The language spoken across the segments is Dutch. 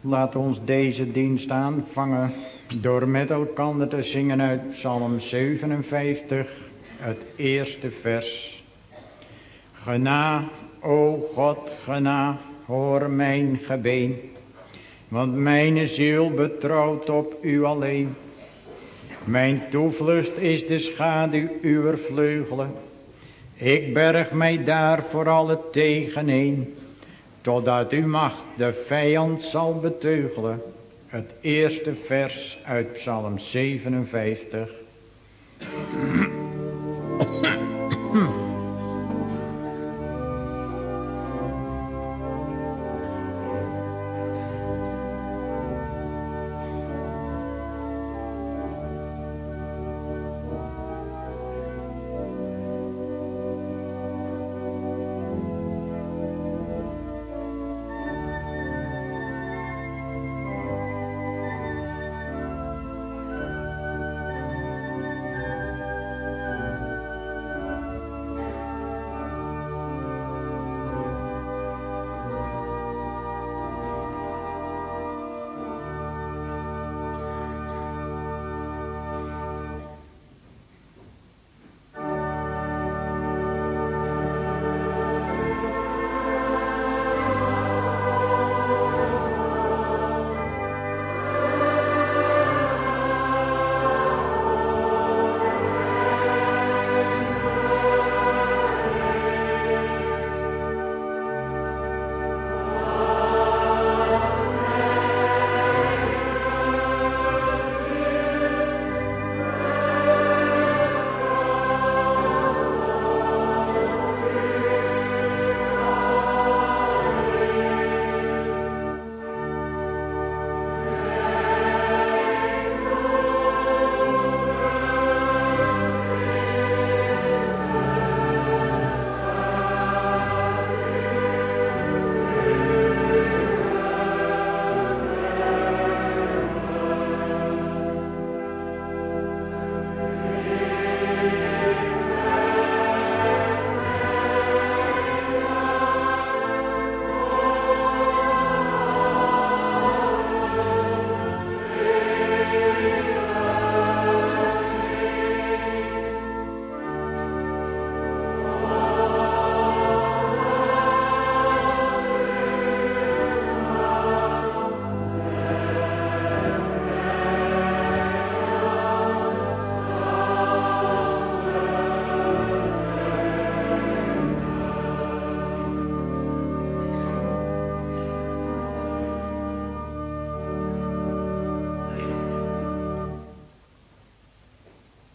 Laat ons deze dienst aanvangen door met elkaar te zingen uit Psalm 57, het eerste vers. Gena, o God, gena, hoor mijn gebeen, want mijn ziel betrouwt op u alleen. Mijn toevlucht is de schaduw uw vleugelen. Ik berg mij daar voor alle tegeneen, totdat u macht de vijand zal beteugelen. Het eerste vers uit Psalm 57.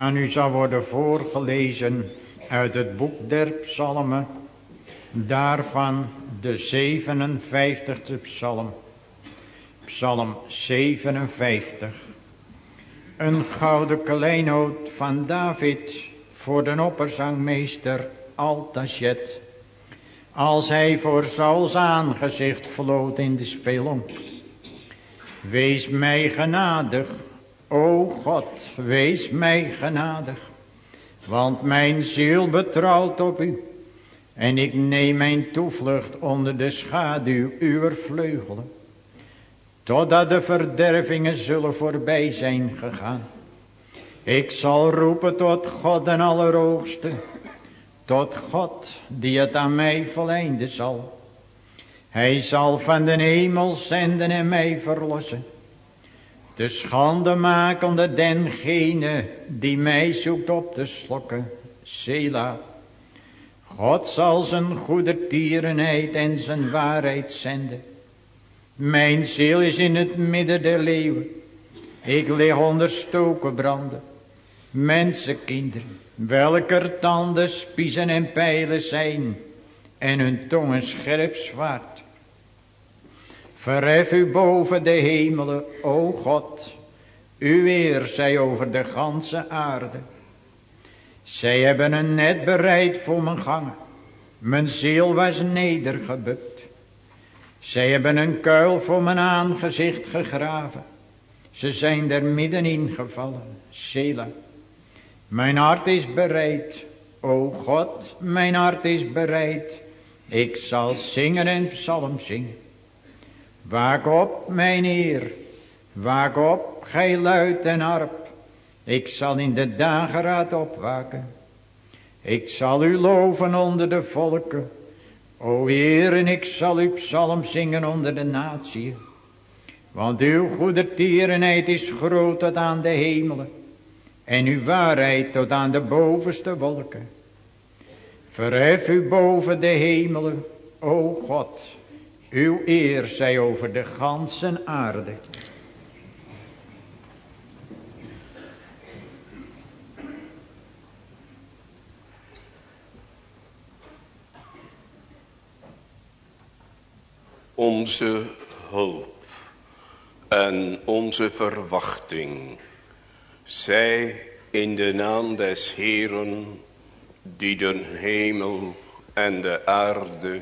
Aan u zal worden voorgelezen uit het boek der psalmen, daarvan de 57e psalm. Psalm 57. Een gouden kleinoot van David voor de opperzangmeester Altasjet. Als hij voor Sauls aangezicht vloot in de spelonk. Wees mij genadig, O God, wees mij genadig, want mijn ziel betrouwt op u. En ik neem mijn toevlucht onder de schaduw uw vleugelen. Totdat de verdervingen zullen voorbij zijn gegaan. Ik zal roepen tot God en Allerhoogste. Tot God die het aan mij volleinden zal. Hij zal van de hemel zenden en mij verlossen. Te schande makende dengene die mij zoekt op te slokken. Sela. God zal zijn goede tierenheid en zijn waarheid zenden. Mijn ziel is in het midden der leeuwen. Ik lig onder stoken branden. Mensenkinderen, welker tanden spiezen en pijlen zijn. En hun tongen scherp zwaard. Verhef u boven de hemelen, o God. Uw eer zij over de ganse aarde. Zij hebben een net bereid voor mijn gangen. Mijn ziel was nedergebukt. Zij hebben een kuil voor mijn aangezicht gegraven. Ze zijn er middenin gevallen. Sela. Mijn hart is bereid. O God, mijn hart is bereid. Ik zal zingen en psalm zingen. Waak op, mijn Heer, waak op, gij luid en harp. Ik zal in de dageraad opwaken. Ik zal u loven onder de volken. O Heer, en ik zal uw psalm zingen onder de natie. Want uw goede tierenheid is groot tot aan de hemelen. En uw waarheid tot aan de bovenste wolken. Verhef u boven de hemelen, o God. Uw eer zij over de ganse aarde. Onze hulp en onze verwachting zij in de naam des Heeren die de hemel en de aarde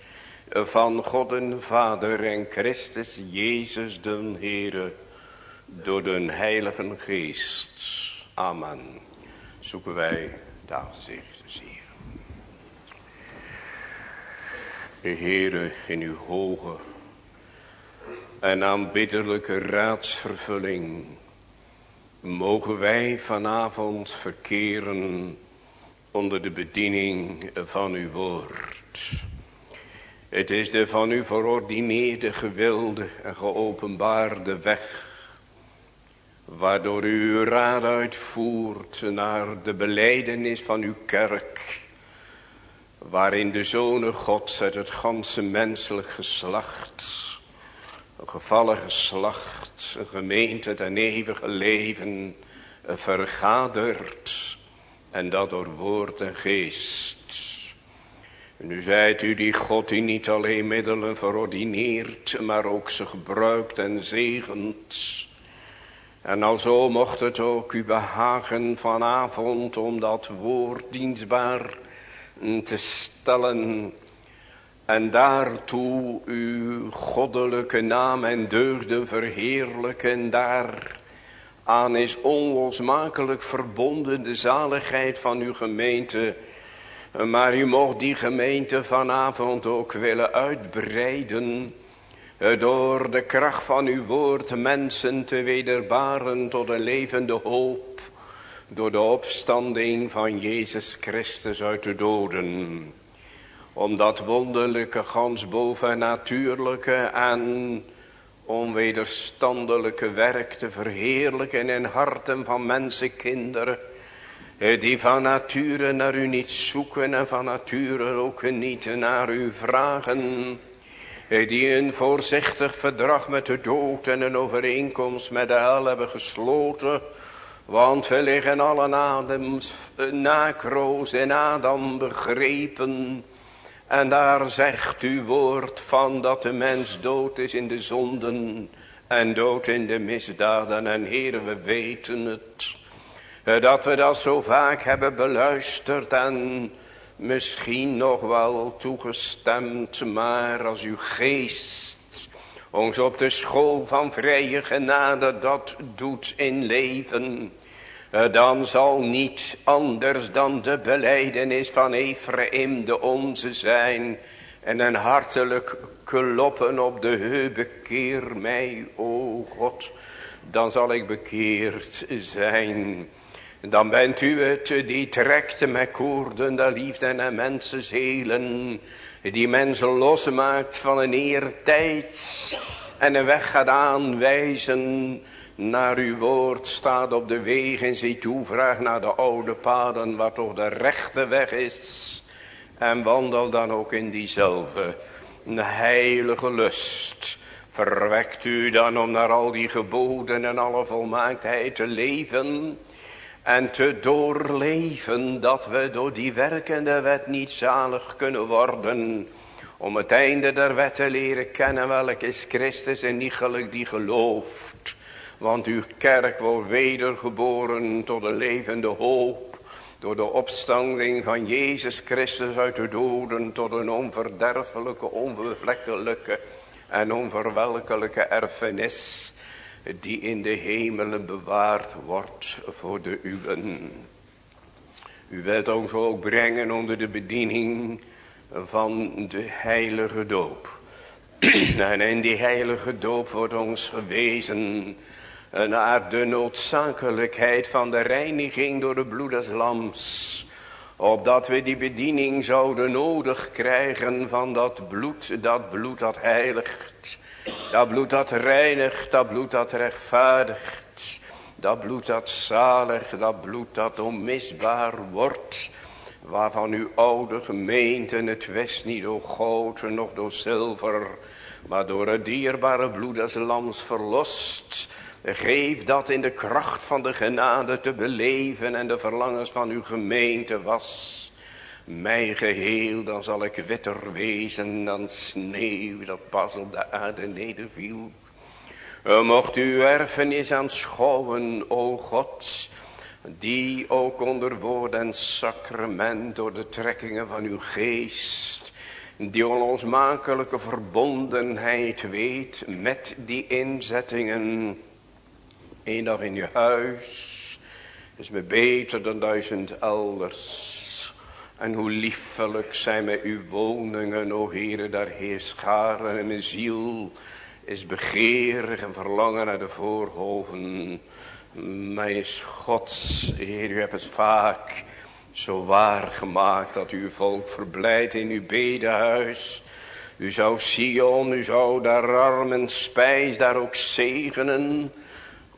van God en Vader en Christus Jezus den Heere door den Heilige Geest. Amen. Zoeken wij de aanzicht des Heere in uw hoge en aanbiddelijke raadsvervulling mogen wij vanavond verkeren onder de bediening van uw woord. Het is de van u verordineerde, gewilde en geopenbaarde weg, waardoor u uw raad uitvoert naar de beleidenis van uw kerk, waarin de Zonen Gods uit het ganse menselijk geslacht een gevallen geslacht, een gemeente ten eeuwige leven vergaderd. En dat door woord en geest. Nu zijt u die God die niet alleen middelen verordineert, maar ook ze gebruikt en zegent. En alzo mocht het ook u behagen vanavond om dat woord dienstbaar te stellen en daartoe uw goddelijke naam en deugden verheerlijken. Daar aan is onlosmakelijk verbonden de zaligheid van uw gemeente. Maar u mocht die gemeente vanavond ook willen uitbreiden. Door de kracht van uw woord mensen te wederbaren tot een levende hoop. Door de opstanding van Jezus Christus uit de doden om dat wonderlijke, gans bovennatuurlijke en onwederstandelijke werk te verheerlijken in harten van mensenkinderen, die van nature naar u niet zoeken en van nature ook niet naar u vragen, die een voorzichtig verdrag met de dood en een overeenkomst met de hel hebben gesloten, want we liggen allen adems nakroos in Adam begrepen, en daar zegt uw woord van dat de mens dood is in de zonden en dood in de misdaden. En heren, we weten het. Eh, dat we dat zo vaak hebben beluisterd en misschien nog wel toegestemd. Maar als uw geest ons op de school van vrije genade dat doet in leven eh, dan zal niet anders dan de beleidenis van Ephraim de onze zijn. En een hartelijk kloppen op de heup, bekeer mij, o God. Dan zal ik bekeerd zijn. Dan bent u het die trekt met koorden de liefde en mensenzelen. Die mensen losmaakt van een eertijds. En een weg gaat aanwijzen naar uw woord staat op de wegen en ziet toe, vraag naar de oude paden waar toch de rechte weg is. En wandel dan ook in diezelfde heilige lust. Verwekt u dan om naar al die geboden en alle volmaaktheid te leven. En te doorleven dat we door die werkende wet niet zalig kunnen worden. Om het einde der wet te leren kennen welk is Christus en niet gelijk die gelooft Want uw kerk wordt wedergeboren tot een levende hoop. Door de opstanding van Jezus Christus uit de doden tot een onverderfelijke, onbevlekkelijke en onverwelkelijke erfenis. Die in de hemelen bewaard wordt voor de uwen. U wilt ons ook brengen onder de bediening van de heilige doop. en in die heilige doop wordt ons gewezen naar de noodzakelijkheid van de reiniging door de bloed des lams. Opdat we die bediening zouden nodig krijgen van dat bloed, dat bloed dat heiligt. Dat bloed dat reinigt, dat bloed dat rechtvaardigt. Dat bloed dat zalig, dat bloed dat onmisbaar wordt. Waarvan uw oude gemeente het wist niet door goud, nog door zilver. Maar door het dierbare bloed des lams verlost. Geef dat in de kracht van de genade te beleven en de verlangens van uw gemeente was. Mij geheel, dan zal ik witter wezen dan sneeuw dat pas op de aarde nederviel. Mocht u erfenis aanschouwen, o God, die ook onder woord en sacrament door de trekkingen van uw geest, die onlosmakelijke verbondenheid weet met die inzettingen, een dag in je huis is me beter dan duizend elders. En hoe liefelijk zijn mij uw woningen, o Heere, daar heerst scharen en mijn ziel is begeerig en verlangen naar de voorhoven. Mijn Gods, Heer, u hebt het vaak zo waar gemaakt dat uw volk verblijdt in uw bedehuis. U zou Sion, u zou daar armen spijs daar ook zegenen.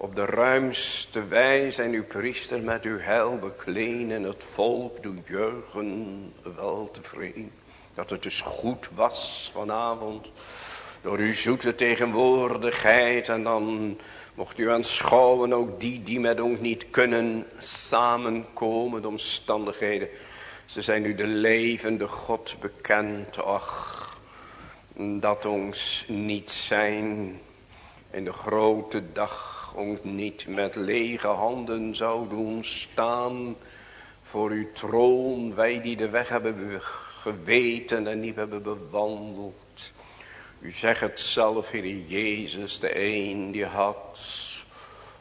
Op de ruimste wijze en uw priester met uw heil bekleen en het volk doen juichen wel tevreden. Dat het dus goed was vanavond door uw zoete tegenwoordigheid en dan mocht u aanschouwen ook die die met ons niet kunnen samenkomen, de omstandigheden. Ze zijn u de levende God bekend, ach, dat ons niet zijn in de grote dag ons niet met lege handen zou doen staan voor uw troon, wij die de weg hebben geweten en niet hebben bewandeld. U zegt het zelf, Heer Jezus, de een die had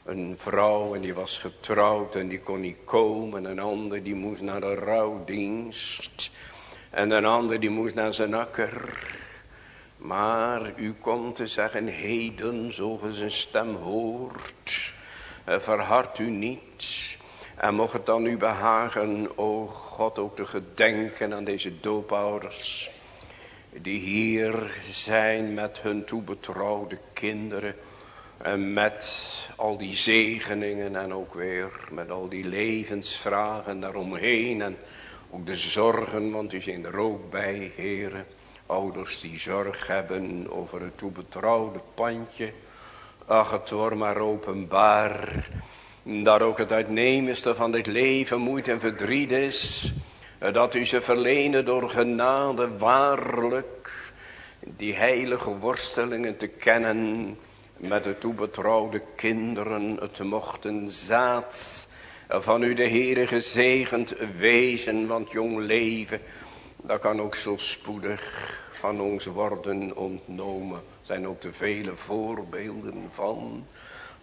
een vrouw en die was getrouwd en die kon niet komen. Een ander die moest naar de rouwdienst. En een ander die moest naar zijn akker. Maar u komt te zeggen, heden, zo ge zijn stem hoort, eh, verhard u niet. En mocht het dan u behagen, o God, ook te gedenken aan deze doopouders. Die hier zijn met hun toebetrouwde kinderen. En met al die zegeningen en ook weer met al die levensvragen daaromheen. En ook de zorgen, want u zijn er ook bij, heren. Ouders die zorg hebben over het toebetrouwde pandje. Ach, het wordt maar openbaar. Dat ook het uitnemendste van dit leven moeite en verdriet is. Dat u ze verlenen door genade waarlijk. Die heilige worstelingen te kennen. Met de toebetrouwde kinderen. Het mochten zaad van u de Heere gezegend wezen. Want jong leven, dat kan ook zo spoedig van ons worden ontnomen. Zijn ook de vele voorbeelden van.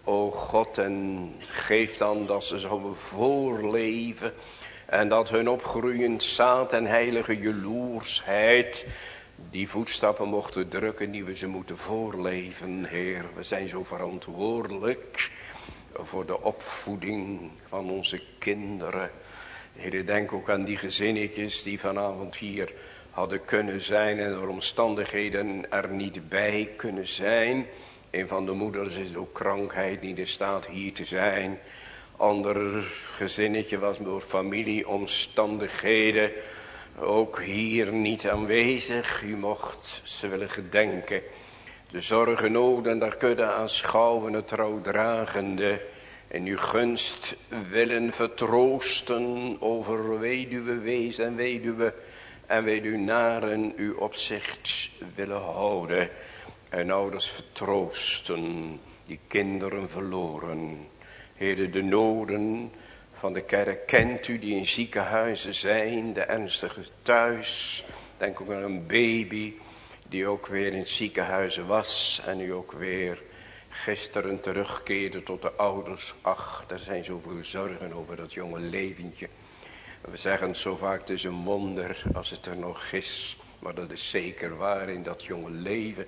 O God en geef dan dat ze zouden voorleven. En dat hun opgroeiend zaad en heilige jaloersheid die voetstappen mochten drukken die we ze moeten voorleven, Heer. We zijn zo verantwoordelijk voor de opvoeding van onze kinderen. Heer, denk ook aan die gezinnetjes die vanavond hier hadden kunnen zijn en door omstandigheden er niet bij kunnen zijn. Een van de moeders is door krankheid niet in staat hier te zijn. Ander gezinnetje was door familieomstandigheden ook hier niet aanwezig. U mocht ze willen gedenken. De zorgen, noden, daar kunnen aanschouwen, het rouwdragende. En uw gunst willen vertroosten over weduwe wees en weduwe en weet u naren uw opzicht willen houden. En ouders vertroosten. die kinderen verloren. Heer, de noden van de kerk kent u die in ziekenhuizen zijn, de ernstige thuis. Denk ook aan een baby die ook weer in ziekenhuizen was en nu ook weer gisteren terugkeerde tot de ouders. Ach, er zijn zoveel zorgen over dat jonge leventje. We zeggen zo vaak, het is een wonder als het er nog is. Maar dat is zeker waar in dat jonge leven.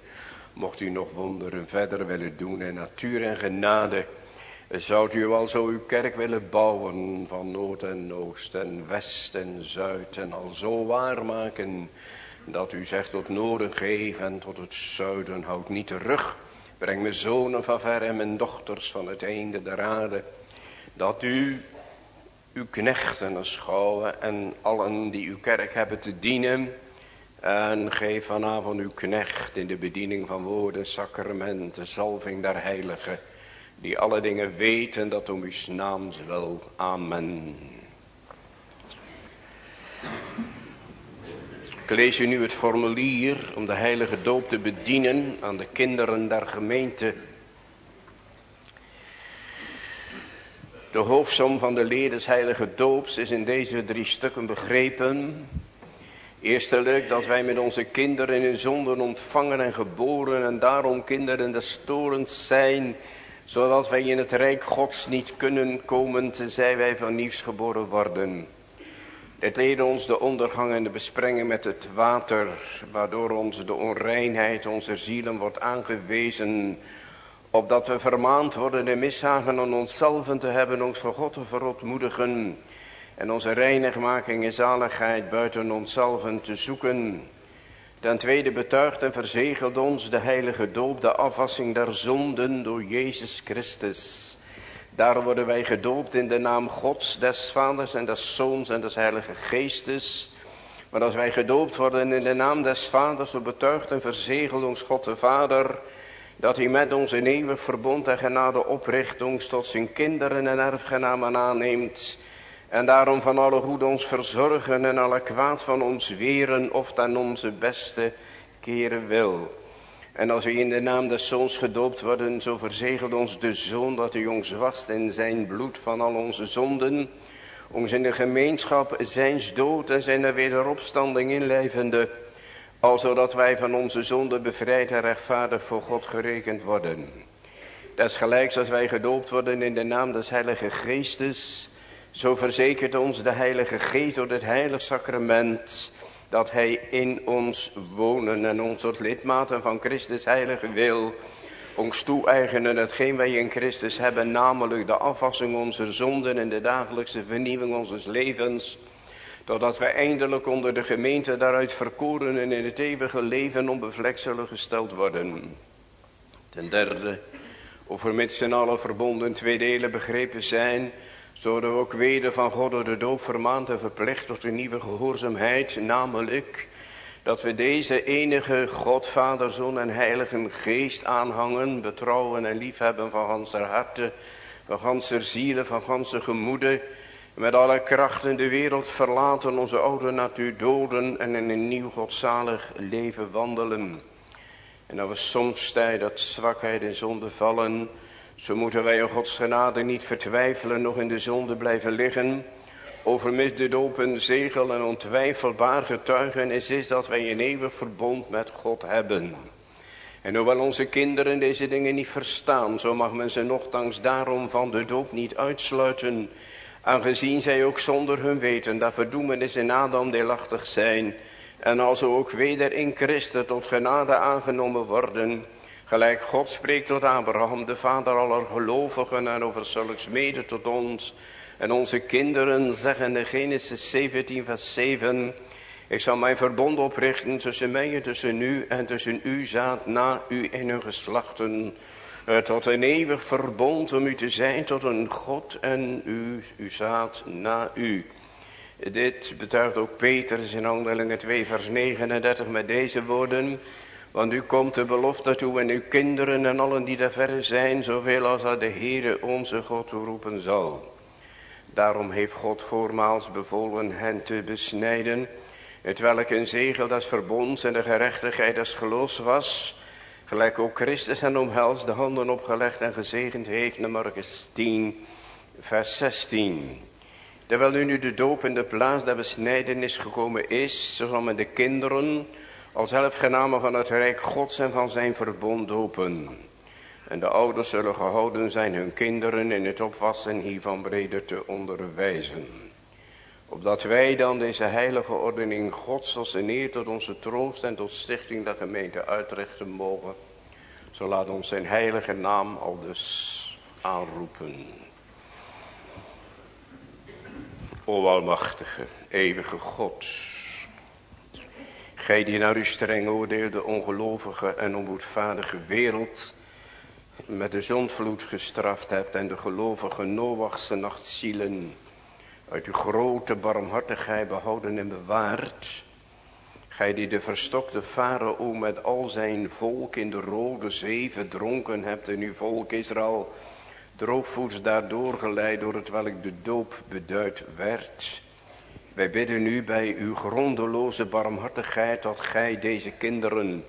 Mocht u nog wonderen verder willen doen en natuur en genade. Zou u wel zo uw kerk willen bouwen van noord en oost en west en zuid en al zo waarmaken. Dat u zegt tot noorden geef en tot het zuiden houd niet terug. Breng mijn zonen van ver en mijn dochters van het einde der aarde. Dat u uw knechten schouwen en allen die uw kerk hebben te dienen. En geef vanavond uw knecht in de bediening van woorden, sacramenten, zalving der heiligen. Die alle dingen weten dat om uw naams wil. Amen. Ik lees u nu het formulier om de heilige doop te bedienen aan de kinderen der gemeente. De hoofdsom van de leer des heilige doops is in deze drie stukken begrepen. Eerstelijk dat wij met onze kinderen in zonden ontvangen en geboren en daarom kinderen des torens zijn, zodat wij in het rijk gods niet kunnen komen tenzij wij van nieuws geboren worden. Het leerde ons de ondergang en de besprengen met het water, waardoor ons de onreinheid onze zielen wordt aangewezen, opdat we vermaand worden de mishagen aan onszelf te hebben, ons voor God te verontmoedigen en onze reinigmaking en zaligheid buiten onszelf te zoeken. Ten tweede betuigt en verzegelt ons de heilige doop, de afwassing der zonden door Jezus Christus. Daarom worden wij gedoopt in de naam Gods, des Vaders en des Zoons en des Heilige Geestes. Maar als wij gedoopt worden in de naam des Vaders, zo betuigt en verzegelt ons God de Vader, dat hij met ons in eeuwig verbond en genade opricht, ons tot zijn kinderen en erfgenamen aanneemt. En daarom van alle goed ons verzorgen en alle kwaad van ons weren, of ten onze beste keren wil. En als we in de naam des Zoons gedoopt worden, zo verzegelt ons de Zoon dat hij ons wast in zijn bloed van al onze zonden. Ons in de gemeenschap zijns dood en zijn wederopstanding inlijvende. Al zodat wij van onze zonden bevrijd en rechtvaardig voor God gerekend worden. Desgelijks als wij gedoopt worden in de naam des Heilige Geestes, zo verzekert ons de Heilige Geest door het heilig sacrament dat hij in ons wonen en ons tot lidmaten van Christus heilige wil. Ons toe-eigenen hetgeen wij in Christus hebben, namelijk de afwassing onze zonden en de dagelijkse vernieuwing onze levens, totdat wij eindelijk onder de gemeente daaruit verkoren en in het eeuwige leven onbevlekt zullen gesteld worden. Ten derde, overmits in alle verbonden twee delen begrepen zijn, zodat we ook weder van God door de doop vermaand en verplicht tot een nieuwe gehoorzaamheid, namelijk dat we deze enige God, Vader, Zoon en Heilige Geest aanhangen, betrouwen en liefhebben van ganser harte, van ganser zielen, van ganse gemoede, met alle krachten de wereld verlaten, onze oude natuur doden en in een nieuw godzalig leven wandelen. En dat we soms tijd dat zwakheid en zonde vallen, zo moeten wij in Gods genade niet vertwijfelen, nog in de zonde blijven liggen. Overmis de doop een zegel en ontwijfelbaar getuigenis is dat wij een eeuwig verbond met God hebben. En hoewel onze kinderen deze dingen niet verstaan, zo mag men ze nogthans daarom van de doop niet uitsluiten. Aangezien zij ook zonder hun weten dat verdoemenis in Adam deelachtig zijn. En als ook weder in Christus tot genade aangenomen worden. Gelijk God spreekt tot Abraham, de vader aller gelovigen en over zulks mede tot ons. En onze kinderen zeggen in Genesis 17 vers 7. Ik zal mijn verbond oprichten tussen mij en tussen u en tussen u zaad na u in hun geslachten. Tot een eeuwig verbond om u te zijn tot een God en u, uw zaad na u. Dit betuigt ook Petrus in Handelingen 2 vers 39 met deze woorden. Want u komt de belofte toe en uw kinderen en allen die daar verre zijn, zoveel als dat de Heere onze God roepen zal. Daarom heeft God voormaals bevolen hen te besnijden, het welk een zegel des verbonds en de gerechtigheid des geloofs was, Gelijk ook Christus hen omhelst, de handen opgelegd en gezegend heeft naar Marcus 10, vers 16. Terwijl nu de doop in de plaats der besnijdenis gekomen is, zal men de kinderen als helftgenamen van het Rijk Gods en van zijn verbond dopen. En de ouders zullen gehouden zijn hun kinderen in het opwassen hiervan breder te onderwijzen. Opdat wij dan deze heilige ordening Gods als een eer tot onze troost en tot stichting der gemeente uitrichten mogen. Zo laat ons zijn heilige naam al dus aanroepen. O almachtige, eeuwige God. Gij die naar uw streng oordeel de ongelovige en onboedvaardige wereld met de zondvloed gestraft hebt en de gelovige Noachse nachtzielen uit uw grote barmhartigheid behouden en bewaard. Gij die de verstokte farao met al zijn volk in de rode zee verdronken hebt en uw volk Israël droogvoets daardoor geleid door het welk de doop beduid werd. Wij bidden u bij uw grondeloze barmhartigheid dat gij deze kinderen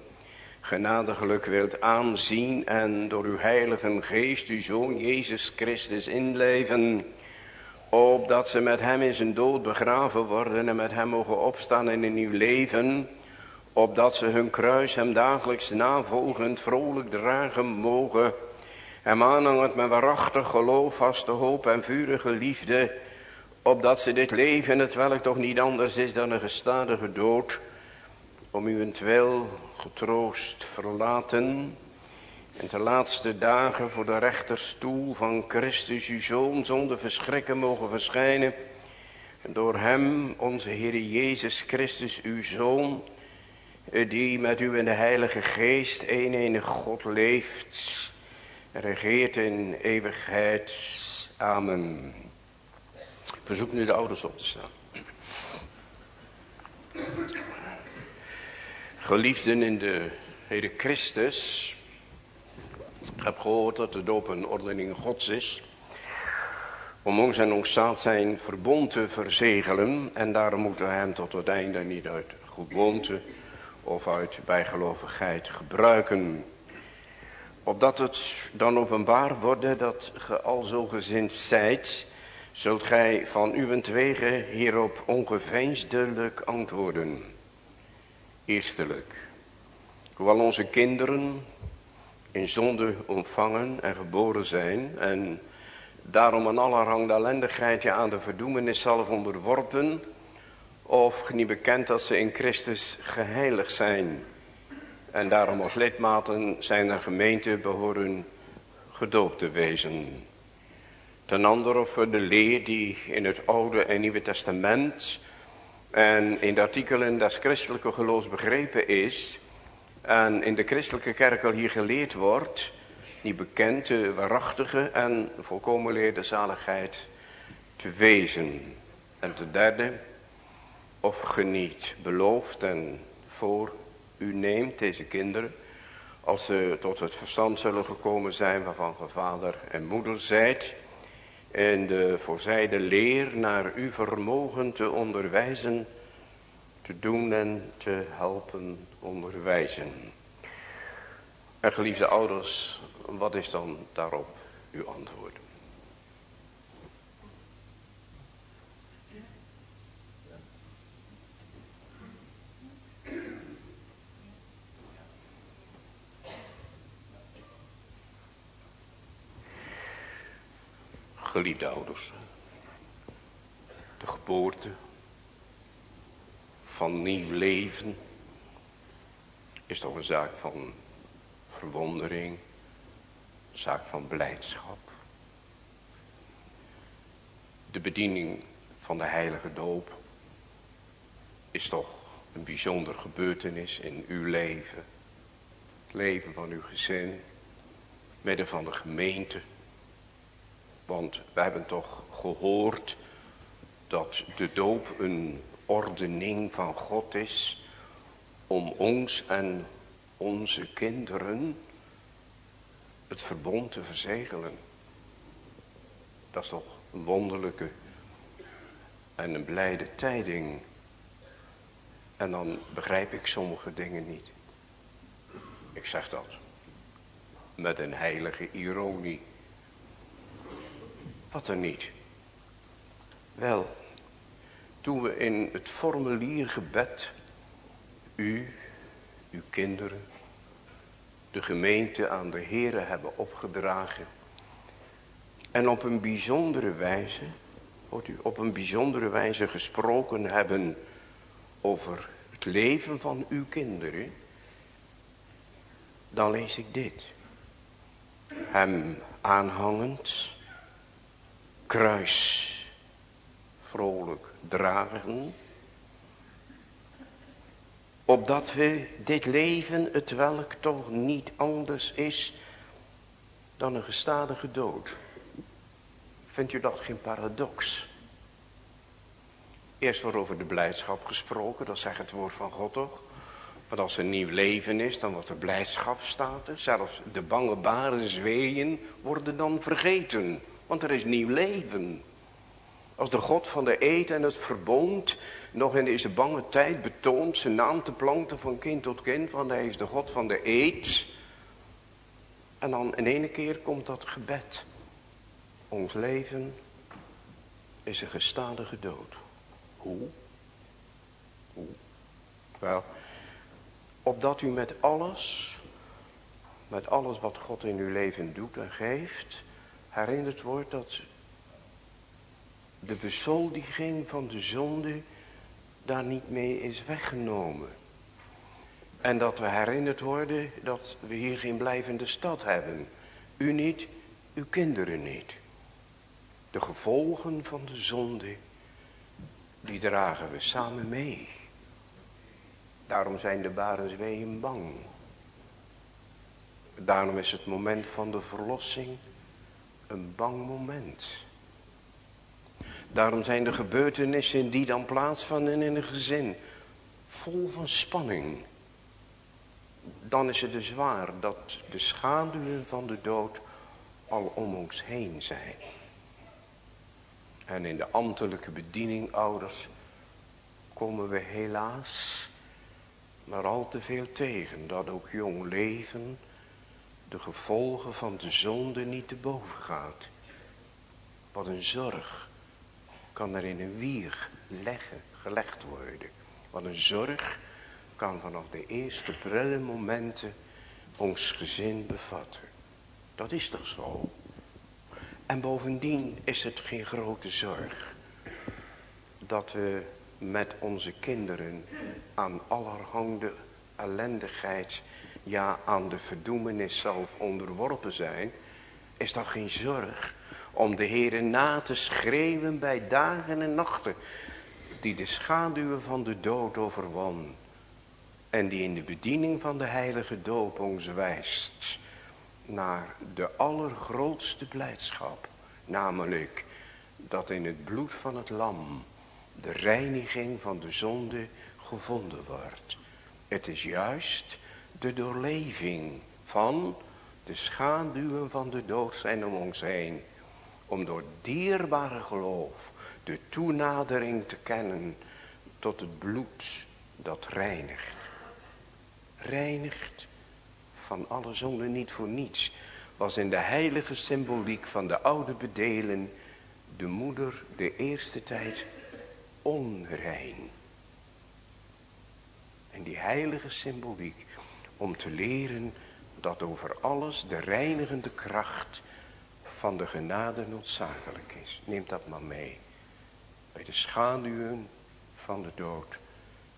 genadiglijk wilt aanzien en door uw heilige geest uw zoon Jezus Christus inleven, opdat ze met hem in zijn dood begraven worden en met hem mogen opstaan in een nieuw leven, opdat ze hun kruis hem dagelijks navolgend vrolijk dragen mogen, hem aanhangend met waarachtig geloof, vaste hoop en vurige liefde, opdat ze dit leven, het welk toch niet anders is dan een gestadige dood, om uwentwil getroost verlaten en de laatste dagen voor de rechterstoel van Christus uw Zoon zonder verschrikken mogen verschijnen. En door hem, onze Heer Jezus Christus, uw Zoon, die met u in de Heilige Geest, een enige God leeft, regeert in eeuwigheid. Amen. Verzoek nu de ouders op te staan. Geliefden in de Heer Christus. Ik heb gehoord dat de doop een ordening gods is. Om ons en ons staat zijn verbond te verzegelen. En daarom moeten we hem tot het einde niet uit gewoonte of uit bijgelovigheid gebruiken. Opdat het dan openbaar wordt dat ge al zo gezind zijt, zult gij van uwentwege hierop ongeveinsdelijk antwoorden. Eerstelijk, hoewel onze kinderen in zonde ontvangen en geboren zijn. En daarom een allerhand ellendigheid aan de verdoemenis zelf onderworpen, of niet bekend dat ze in Christus geheiligd zijn. En daarom als lidmaten zijn er gemeente behoren gedoopt te wezen. Ten andere of de leer die in het Oude en Nieuwe Testament en in de artikelen des christelijke geloofs begrepen is en in de christelijke kerk al hier geleerd wordt, die bekend, de waarachtige en volkomen leerde zaligheid te wezen. En ten derde, of geniet belooft en voor u neemt deze kinderen, als ze tot het verstand zullen gekomen zijn waarvan ge vader en moeder zijt, en de voorzijde leer naar uw vermogen te onderwijzen, te doen en te helpen onderwijzen. En geliefde ouders, wat is dan daarop uw antwoord? Geliefde ouders, de geboorte van nieuw leven is toch een zaak van verwondering, een zaak van blijdschap. De bediening van de heilige doop is toch een bijzonder gebeurtenis in uw leven. Het leven van uw gezin, midden van de gemeente. Want wij hebben toch gehoord dat de doop een ordening van God is om ons en onze kinderen het verbond te verzegelen. Dat is toch een wonderlijke en een blijde tijding. En dan begrijp ik sommige dingen niet. Ik zeg dat met een heilige ironie. Wat er niet? Wel, toen we in het formulier gebed, u, uw kinderen, de gemeente aan de Here hebben opgedragen. En op een bijzondere wijze, hoort u, op een bijzondere wijze gesproken hebben over het leven van uw kinderen. Dan lees ik dit. Hem aanhangend, kruis vrolijk dragen. Opdat we dit leven, het welk toch niet anders is dan een gestadige dood. Vindt u dat geen paradox? Eerst wordt over de blijdschap gesproken, dat zegt het woord van God toch? Want als er nieuw leven is, dan wordt er blijdschap staat er. Zelfs de bange baren zweeën worden dan vergeten, want er is nieuw leven. Als de God van de eed en het verbond nog in deze bange tijd betoont zijn naam te planten van kind tot kind, want hij is de God van de eed. En dan in ene keer komt dat gebed. Ons leven is een gestadige dood. Hoe? Hoe? Wel, opdat u met alles, met alles wat God in uw leven doet en geeft, herinnerd wordt dat de bezoldiging van de zonde daar niet mee is weggenomen. En dat we herinnerd worden dat we hier geen blijvende stad hebben. U niet, uw kinderen niet. De gevolgen van de zonde, die dragen we samen mee. Daarom zijn de barensweeën bang. Daarom is het moment van de verlossing een bang moment. Daarom zijn de gebeurtenissen die dan plaatsvinden in een gezin vol van spanning. Dan is het dus waar dat de schaduwen van de dood al om ons heen zijn. En in de ambtelijke bediening, ouders, komen we helaas maar al te veel tegen dat ook jong leven de gevolgen van de zonde niet te boven gaat. Wat een zorg kan er in een wier leggen, gelegd worden. Want een zorg kan vanaf de eerste prille momenten ons gezin bevatten. Dat is toch zo? En bovendien is het geen grote zorg dat we met onze kinderen aan allerhande ellendigheid, ja aan de verdoemenis zelf onderworpen zijn, is dat geen zorg om de Heere na te schreeuwen bij dagen en nachten. Die de schaduwen van de dood overwon. En die in de bediening van de heilige doop ons wijst. Naar de allergrootste blijdschap. Namelijk dat in het bloed van het lam de reiniging van de zonde gevonden wordt. Het is juist de doorleving van de schaduwen van de dood zijn om ons heen om door dierbare geloof de toenadering te kennen tot het bloed dat reinigt. Reinigt van alle zonde niet voor niets. Was in de heilige symboliek van de oude bedelen de moeder de eerste tijd onrein. En die heilige symboliek om te leren dat over alles de reinigende kracht van de genade noodzakelijk is. Neem dat maar mee. Bij de schaduwen van de dood.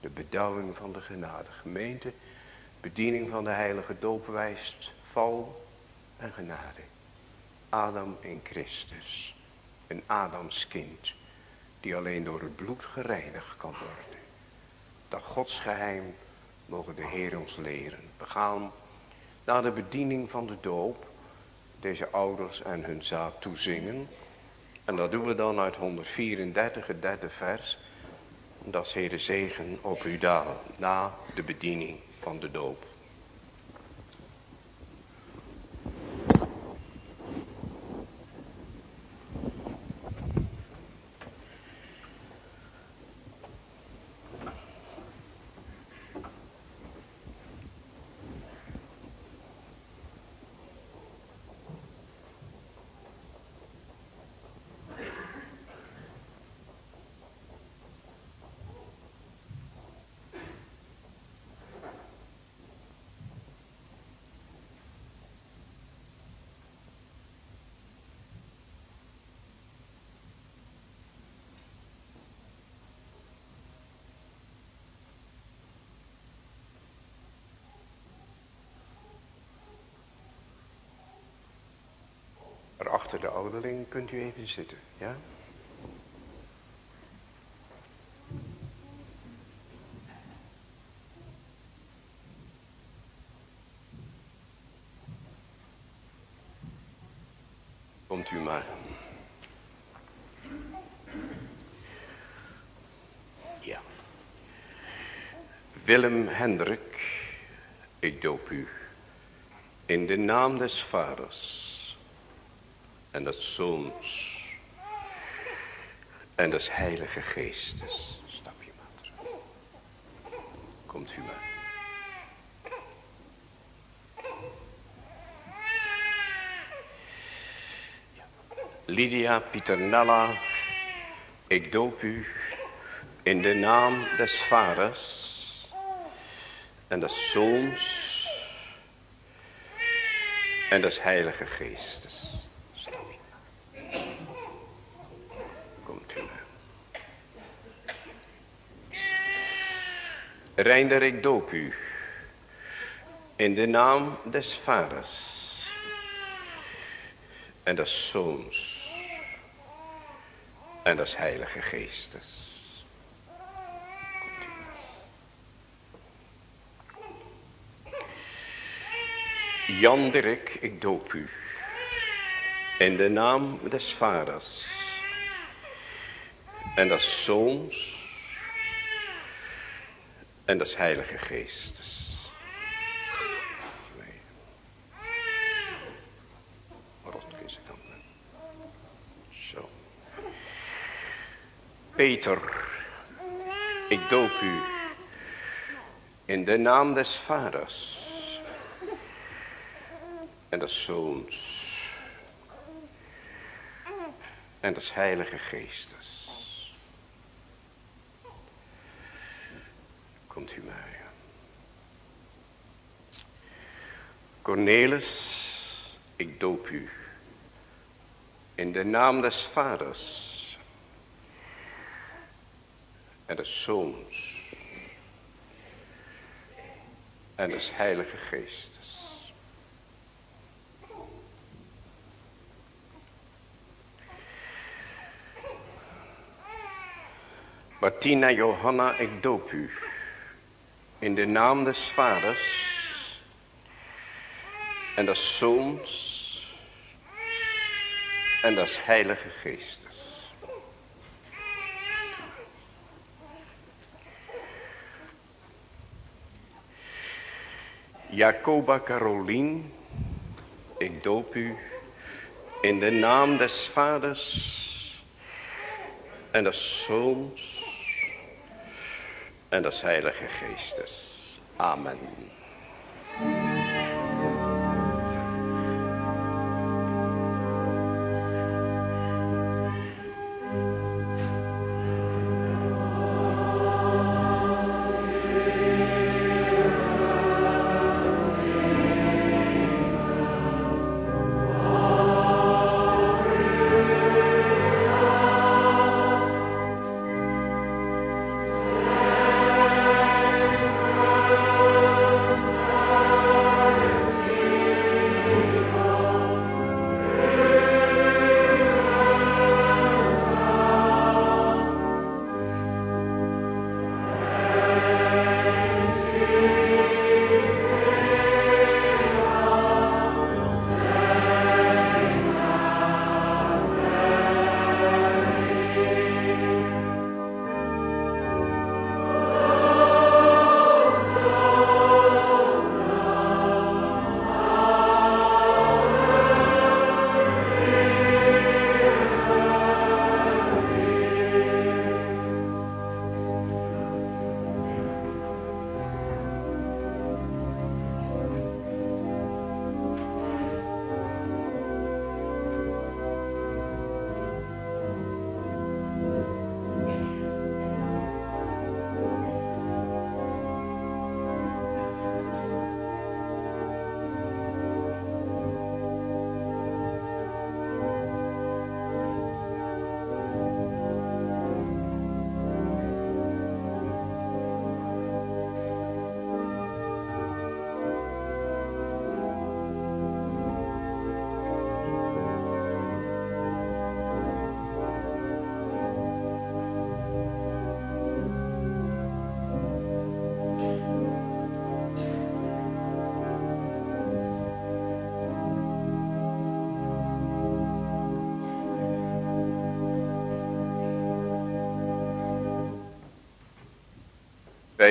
De bedouwing van de genade. Gemeente, bediening van de heilige doop wijst val en genade. Adam in Christus. Een Adamskind. Die alleen door het bloed gereinigd kan worden. Dat Gods geheim mogen de Heer ons leren. We gaan naar de bediening van de doop deze ouders en hun zaad toezingen. En dat doen we dan uit 134, het derde vers. Dat is Heer zegen op u daal, na de bediening van de doop. Achter de ouderling kunt u even zitten, ja? Komt u maar. Ja. Willem Hendrik, ik doop u in de naam des vaders en des zoons en des heilige geestes. Stap je maar terug. Komt u maar. Lydia Pieternella, ik doop u in de naam des vaders en des zoons en des heilige geestes. Komt u maar. Reinder, ik doop u in de naam des vaders en des zoons en des heilige geestes. Jan Dirk, ik doop u. In de naam des vaders. En des zoons. En des heilige geestes. Nee. Zo. Peter, ik doop u. In de naam des vaders en des Zoons en des Heilige Geestes. Komt u mij. Cornelis, ik doop u in de naam des Vaders en des Zoons en des Heilige Geestes. Martina Johanna, ik doop u. In de naam des vaders. En des zoons. En des heilige geestes. Jacoba Carolien, ik doop u in de naam des vaders en des zoons en des heilige geestes. Amen.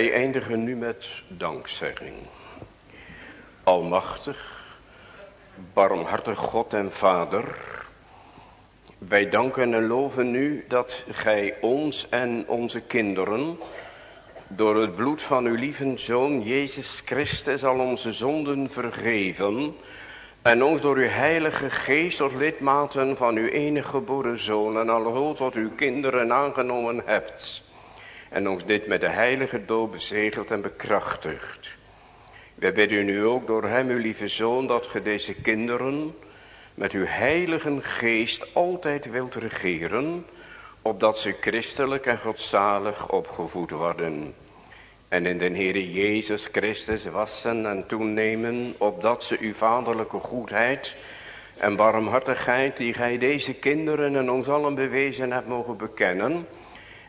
Wij eindigen nu met dankzegging. Almachtig, barmhartig God en Vader, wij danken en loven nu dat Gij ons en onze kinderen door het bloed van uw lieve Zoon Jezus Christus al onze zonden vergeven en ons door uw heilige geest tot lidmaten van uw enige geboren Zoon en al hult tot uw kinderen aangenomen hebt en ons dit met de heilige dood bezegeld en bekrachtigd. Wij bidden u nu ook door hem, uw lieve Zoon, dat ge deze kinderen met uw heilige geest altijd wilt regeren, opdat ze christelijk en godzalig opgevoed worden. En in de Heere Jezus Christus wassen en toenemen, opdat ze uw vaderlijke goedheid en barmhartigheid, die gij deze kinderen en ons allen bewezen hebt mogen bekennen,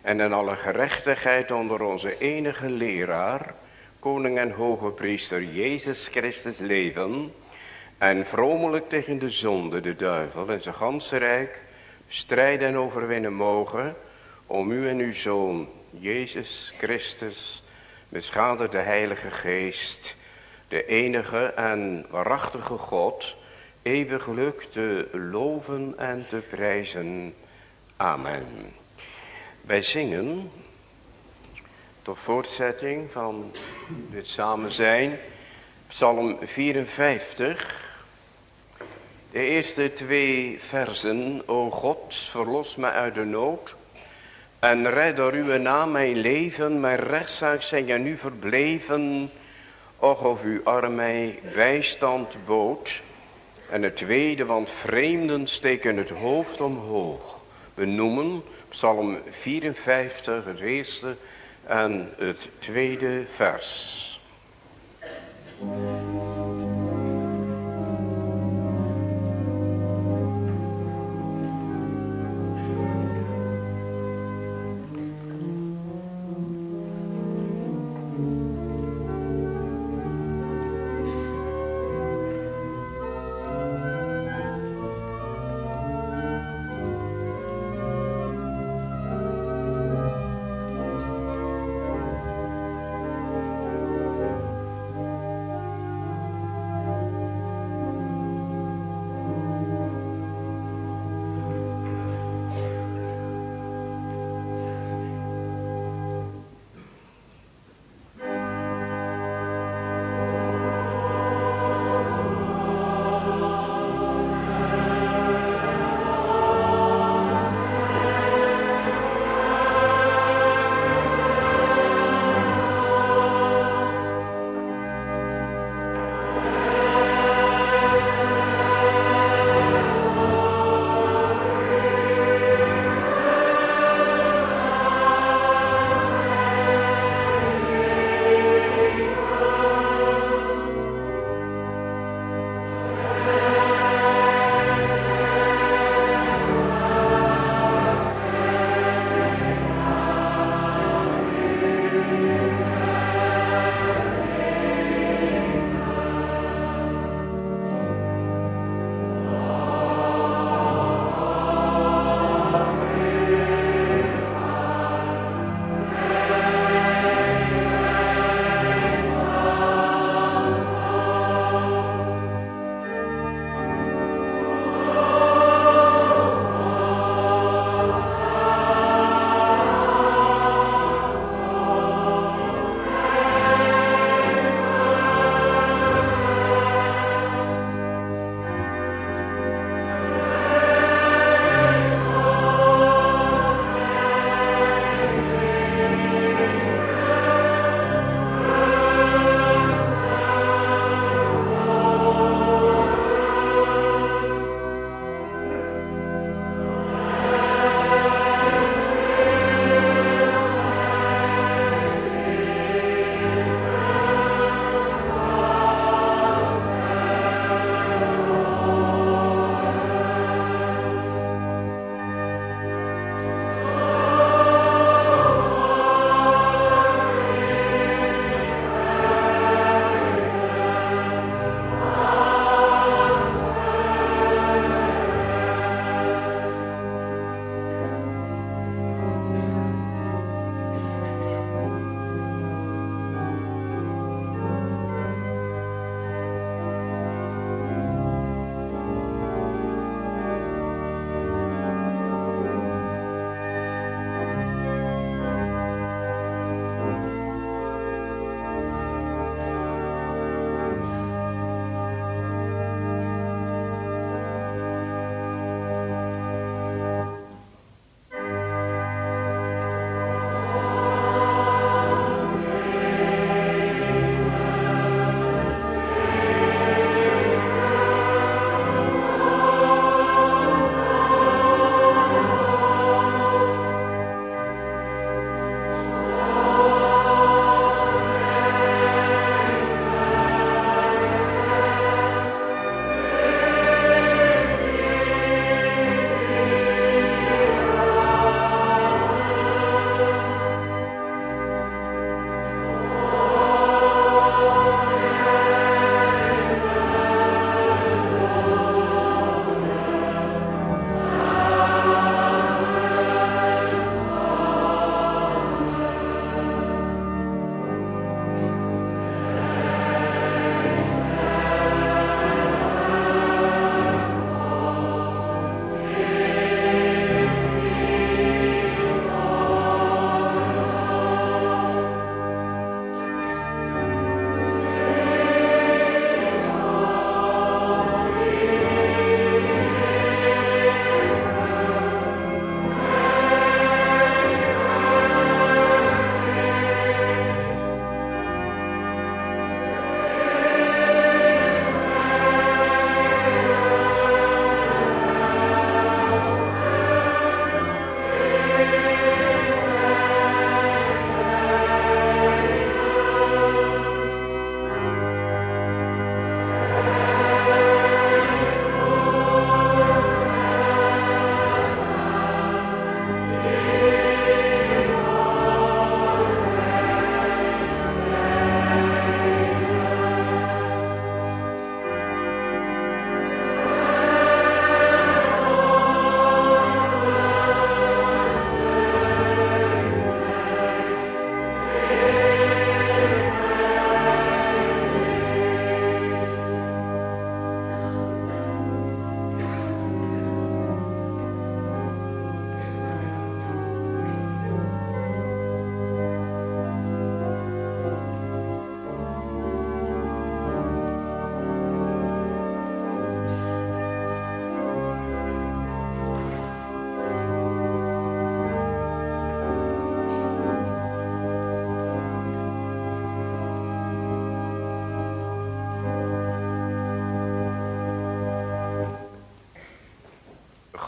en in alle gerechtigheid onder onze enige leraar, koning en hoge priester Jezus Christus leven, en vromelijk tegen de zonde, de duivel en zijn ganse rijk strijden en overwinnen mogen, om u en uw Zoon, Jezus Christus, beschadigd de Heilige Geest, de enige en waarachtige God, eeuwiglijk te loven en te prijzen. Amen. Wij zingen, tot voortzetting van dit samen zijn, Psalm 54, de eerste twee versen. O God, verlos mij uit de nood en red door uw naam mijn leven, mijn rechtszaak zijn ja nu verbleven. Och, of uw arm mij bijstand bood. En het tweede, want vreemden steken het hoofd omhoog. We noemen Psalm 54, het eerste en het tweede vers.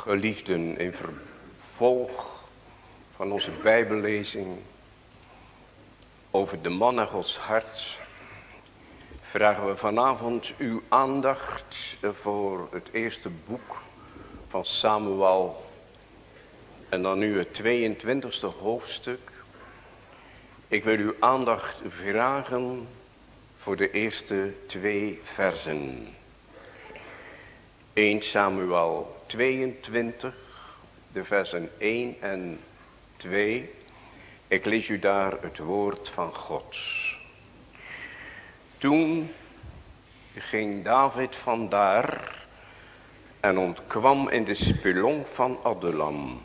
Geliefden, in vervolg van onze bijbellezing over de man naar Gods hart, vragen we vanavond uw aandacht voor het eerste boek van Samuel en dan nu het 22e hoofdstuk. Ik wil uw aandacht vragen voor de eerste twee versen. 1 Samuel 22, de versen 1 en 2. Ik lees u daar het woord van God. Toen ging David vandaar en ontkwam in de spelonk van Adullam.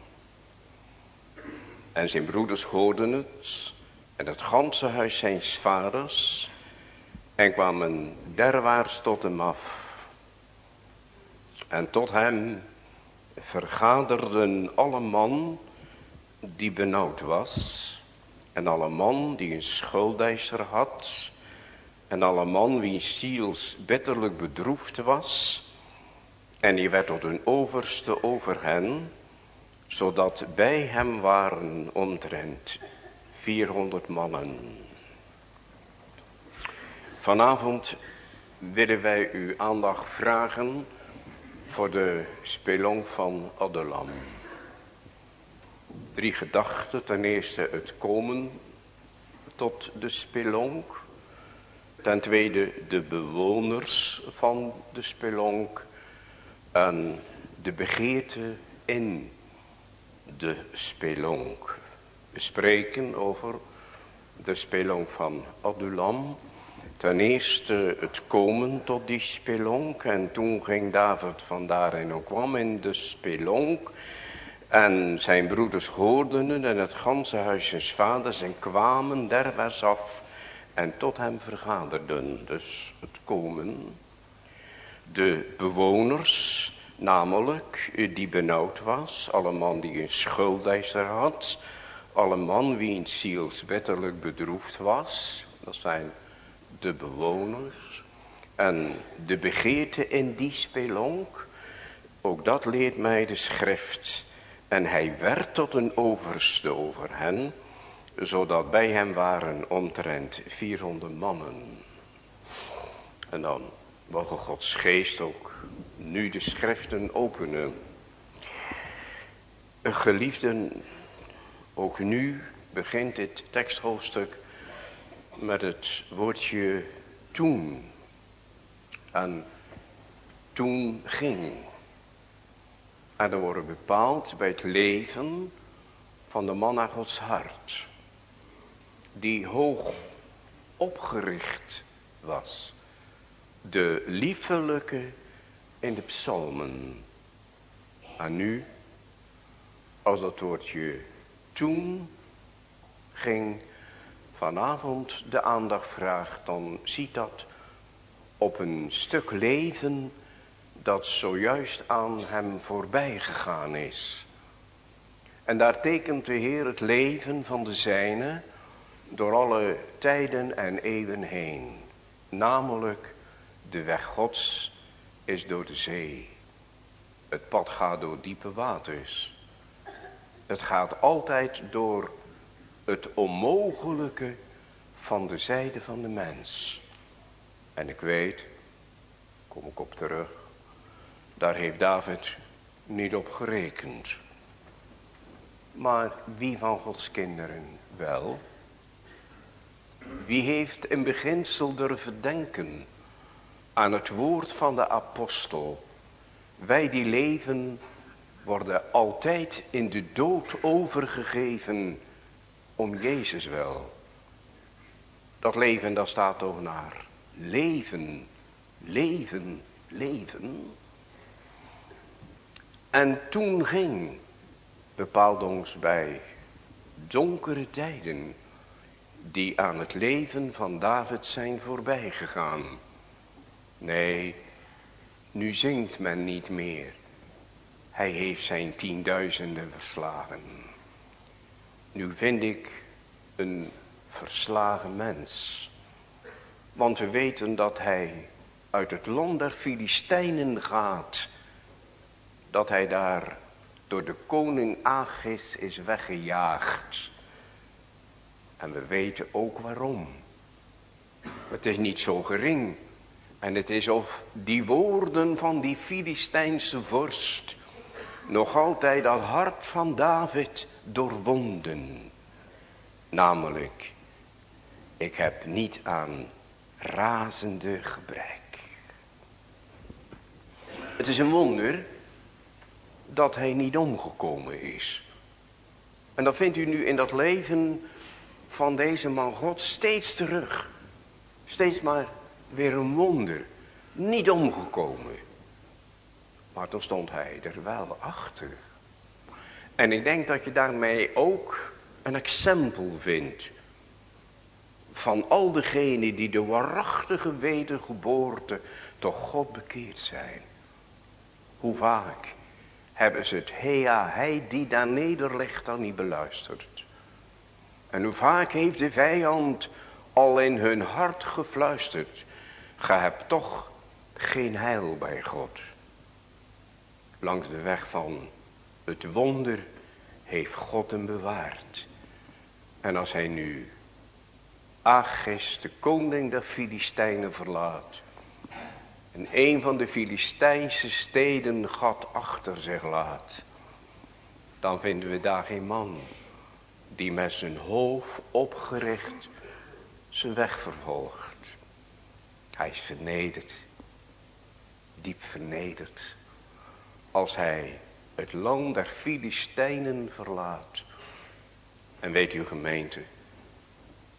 En zijn broeders hoorden het en het ganse huis zijn vaders en kwamen derwaarts tot hem af. En tot hem vergaderden alle man die benauwd was. En alle man die een schuldeiser had. En alle man wiens ziels bitterlijk bedroefd was. En die werd tot een overste over hen. Zodat bij hem waren omtrent 400 mannen. Vanavond willen wij uw aandacht vragen voor de spelong van Adullam. Drie gedachten. Ten eerste het komen tot de spelonk. Ten tweede de bewoners van de spelonk. En de begeerte in de spelonk. We spreken over de spelonk van Adullam. Ten eerste het komen tot die spelonk. En toen ging David vandaar en kwam in de spelonk. En zijn broeders hoorden het en het ganse huis zijn vaders en kwamen derwaarts af. En tot hem vergaderden. Dus het komen. De bewoners, namelijk die benauwd was. Alle man die een schuldeiser had. Alle man wiens ziels wettelijk bedroefd was. Dat zijn de bewoners en de begeerte in die spelonk. Ook dat leert mij de schrift. En hij werd tot een overste over hen, zodat bij hem waren omtrent 400 mannen. En dan mogen Gods geest ook nu de schriften openen. Geliefden, ook nu begint dit teksthoofdstuk met het woordje toen. En toen ging. En dan worden bepaald bij het leven van de man naar Gods hart. Die hoog opgericht was. De liefelijke in de psalmen. En nu, als dat woordje toen ging vanavond de aandacht vraagt, dan ziet dat op een stuk leven dat zojuist aan hem voorbij gegaan is. En daar tekent de Heer het leven van de zijne door alle tijden en eeuwen heen. Namelijk de weg gods is door de zee. Het pad gaat door diepe waters. Het gaat altijd door het onmogelijke van de zijde van de mens. En ik weet, kom ik op terug, daar heeft David niet op gerekend. Maar wie van Gods kinderen wel? Wie heeft in beginsel durven denken aan het woord van de apostel. Wij die leven worden altijd in de dood overgegeven om Jezus wel. Dat leven, dat staat toch naar leven, leven, leven. En toen ging, bepaald ons bij donkere tijden, die aan het leven van David zijn voorbij gegaan. Nee, nu zingt men niet meer. Hij heeft zijn tienduizenden verslagen. Nu vind ik een verslagen mens. Want we weten dat hij uit het land der Filistijnen gaat. Dat hij daar door de koning Agis is weggejaagd. En we weten ook waarom. Het is niet zo gering. En het is of die woorden van die Filistijnse vorst nog altijd dat hart van David doorwonden. Namelijk, ik heb niet aan razende gebrek. Het is een wonder dat hij niet omgekomen is. En dat vindt u nu in dat leven van deze man God steeds terug. Steeds maar weer een wonder. Niet omgekomen. Maar toen stond hij er wel achter. En ik denk dat je daarmee ook een exempel vindt. Van al degenen die de waarachtige wedergeboorte toch God bekeerd zijn. Hoe vaak hebben ze het hea hij die daar nederlegt dan niet beluisterd. En hoe vaak heeft de vijand al in hun hart gefluisterd. Ge hebt toch geen heil bij God. Langs de weg van het wonder heeft God hem bewaard. En als hij nu Agis, de koning der Filistijnen, verlaat. En een van de Filistijnse steden God achter zich laat. Dan vinden we daar geen man die met zijn hoofd opgericht zijn weg vervolgt. Hij is vernederd, diep vernederd, als hij het land der Filistijnen verlaat. En weet u gemeente,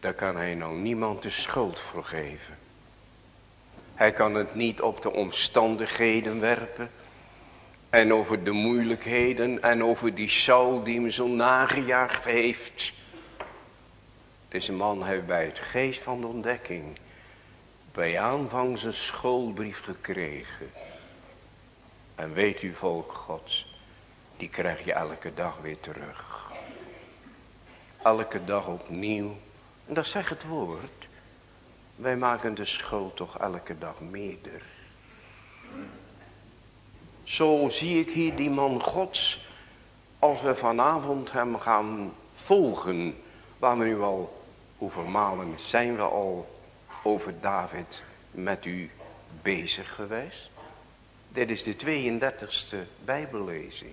daar kan hij nou niemand de schuld voor geven. Hij kan het niet op de omstandigheden werpen. En over de moeilijkheden en over die Saul die hem zo nagejaagd heeft. Deze man heeft bij het geest van de ontdekking bij aanvang zijn schoolbrief gekregen. En weet u volk gods, die krijg je elke dag weer terug. Elke dag opnieuw. En dat zegt het woord. Wij maken de schuld toch elke dag meerder. Zo zie ik hier die man gods. Als we vanavond hem gaan volgen. Waar we nu al Hoeveel malen zijn we al over David met u bezig geweest? Dit is de 32e bijbellezing.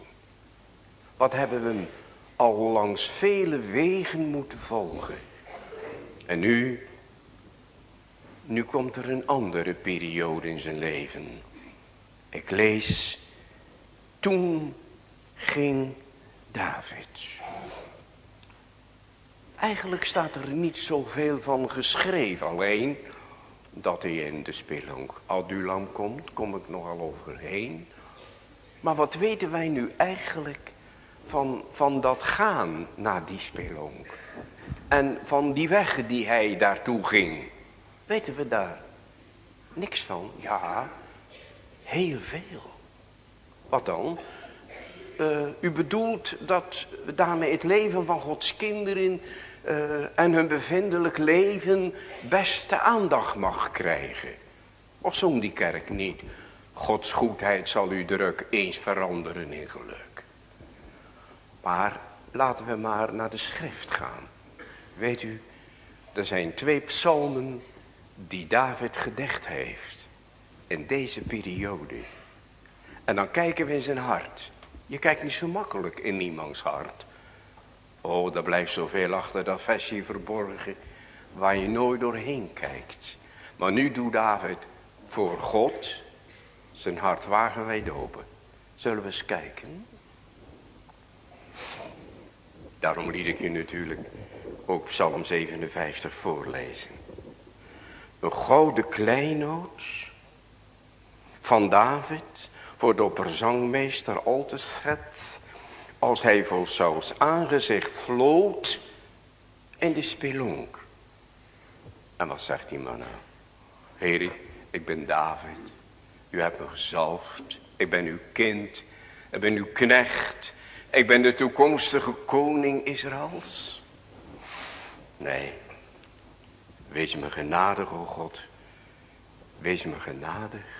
Wat hebben we hem al langs vele wegen moeten volgen. En nu, nu komt er een andere periode in zijn leven. Ik lees, toen ging David. Eigenlijk staat er niet zoveel van geschreven. Alleen dat hij in de spelonk Adulam komt, kom ik nogal overheen. Maar wat weten wij nu eigenlijk van, van dat gaan naar die spelonk? En van die weg die hij daartoe ging. Weten we daar niks van? Ja, heel veel. Wat dan? Uh, u bedoelt dat daarmee het leven van Gods kinderen uh, en hun bevindelijk leven beste aandacht mag krijgen. Of zong die kerk niet. Gods goedheid zal u druk eens veranderen in geluk. Maar laten we maar naar de schrift gaan. Weet u, er zijn twee psalmen die David gedicht heeft. In deze periode. En dan kijken we in zijn hart. Je kijkt niet zo makkelijk in niemands hart. Oh, er blijft zoveel achter dat vestje verborgen. Waar je nooit doorheen kijkt. Maar nu doet David voor God zijn hart wagenwijd open. Zullen we eens kijken? Daarom liet ik u natuurlijk ook Psalm 57 voorlezen. Een gouden kleinoot van David voor de opperzangmeester al te schet als hij voor Saus aangezicht floot in de spelonk. En wat zegt die man nou? Heer, ik ben David. U hebt me gezalfd. Ik ben uw kind. Ik ben uw knecht. Ik ben de toekomstige koning Israëls. Nee. Wees me genadig, o God. Wees me genadig.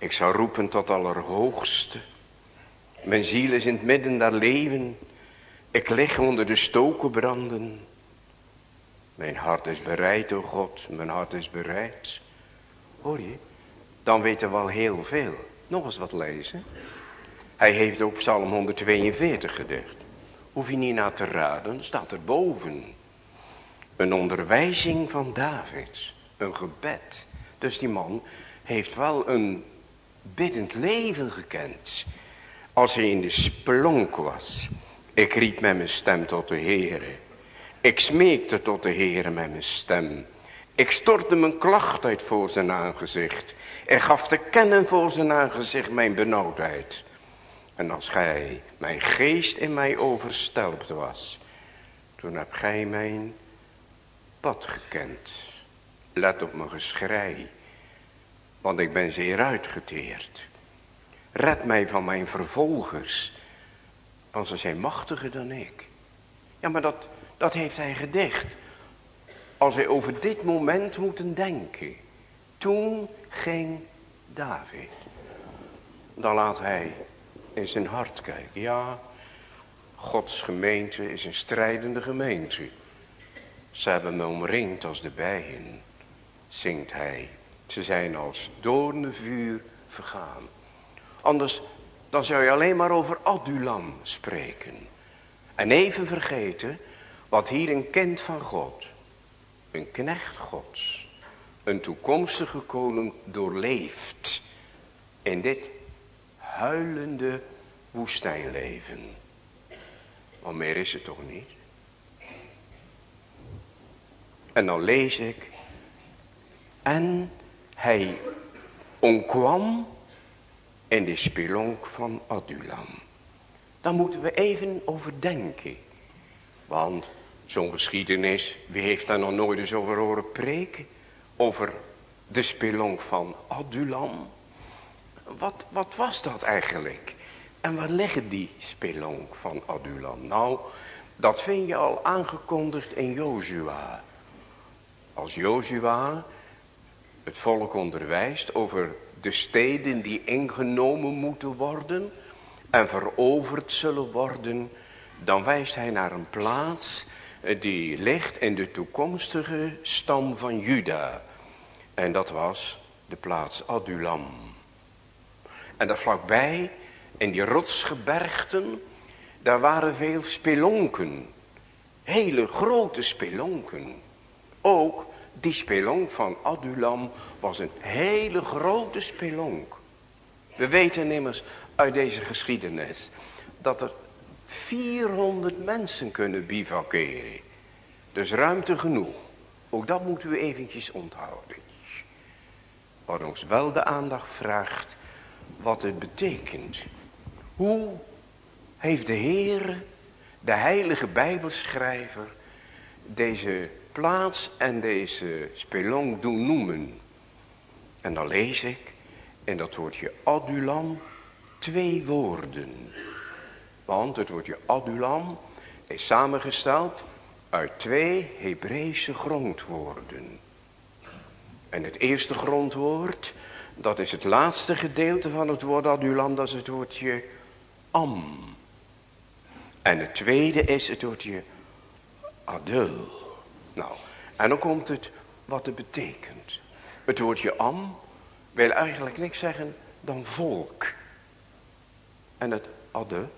Ik zal roepen tot Allerhoogste. Mijn ziel is in het midden der leven. Ik lig onder de stoken branden. Mijn hart is bereid, o oh God, mijn hart is bereid. Hoor je? Dan weten we al heel veel. Nog eens wat lezen. Hij heeft ook Psalm 142 gedicht. Hoef je niet naar te raden, staat er boven. Een onderwijzing van David. Een gebed. Dus die man heeft wel een biddend leven gekend. Als hij in de spelonk was. Ik riep met mijn stem tot de Heere. Ik smeekte tot de Heere met mijn stem. Ik stortte mijn klacht uit voor zijn aangezicht. En gaf te kennen voor zijn aangezicht mijn benauwdheid. En als gij mijn geest in mij overstelpt was. Toen heb gij mijn pad gekend. Let op mijn geschrei. Want ik ben zeer uitgeteerd. Red mij van mijn vervolgers. Want ze zijn machtiger dan ik. Ja, maar dat, dat heeft hij gedicht. Als wij over dit moment moeten denken. Toen ging David. Dan laat hij in zijn hart kijken. Ja, Gods gemeente is een strijdende gemeente. Ze hebben me omringd als de bijen, zingt hij. Ze zijn als vuur vergaan. Anders dan zou je alleen maar over Adulam spreken. En even vergeten wat hier een kind van God, een knecht Gods, een toekomstige koning doorleeft in dit huilende woestijnleven. Maar meer is het toch niet? En dan lees ik. En hij ontkwam in de spelonk van Adulam. Dan moeten we even overdenken. Want zo'n geschiedenis, wie heeft daar nog nooit eens over horen preken? Over de spelonk van Adulam. Wat, wat was dat eigenlijk? En waar liggen die spelonk van Adulam? Nou, dat vind je al aangekondigd in Jozua. Als Jozua het volk onderwijst over de steden die ingenomen moeten worden en veroverd zullen worden, dan wijst hij naar een plaats eh, die ligt in de toekomstige stam van Juda. En dat was de plaats Adulam. En daar vlakbij, in die rotsgebergten, daar waren veel spelonken. Hele grote spelonken. Ook die spelonk van Adulam was een hele grote spelonk. We weten immers uit deze geschiedenis dat er 400 mensen kunnen bivakeren. Dus ruimte genoeg. Ook dat moeten we eventjes onthouden. Wat ons wel de aandacht vraagt wat het betekent. Hoe heeft de Heer, de heilige Bijbelschrijver, deze plaats en deze spelong doen noemen. En dan lees ik in dat woordje adulam twee woorden. Want het woordje adulam is samengesteld uit twee Hebreeuwse grondwoorden. En het eerste grondwoord, dat is het laatste gedeelte van het woord adulam, dat is het woordje am. En het tweede is het woordje adul. Nou, en dan komt het wat het betekent. Het woordje am wil eigenlijk niks zeggen dan volk. En het adde,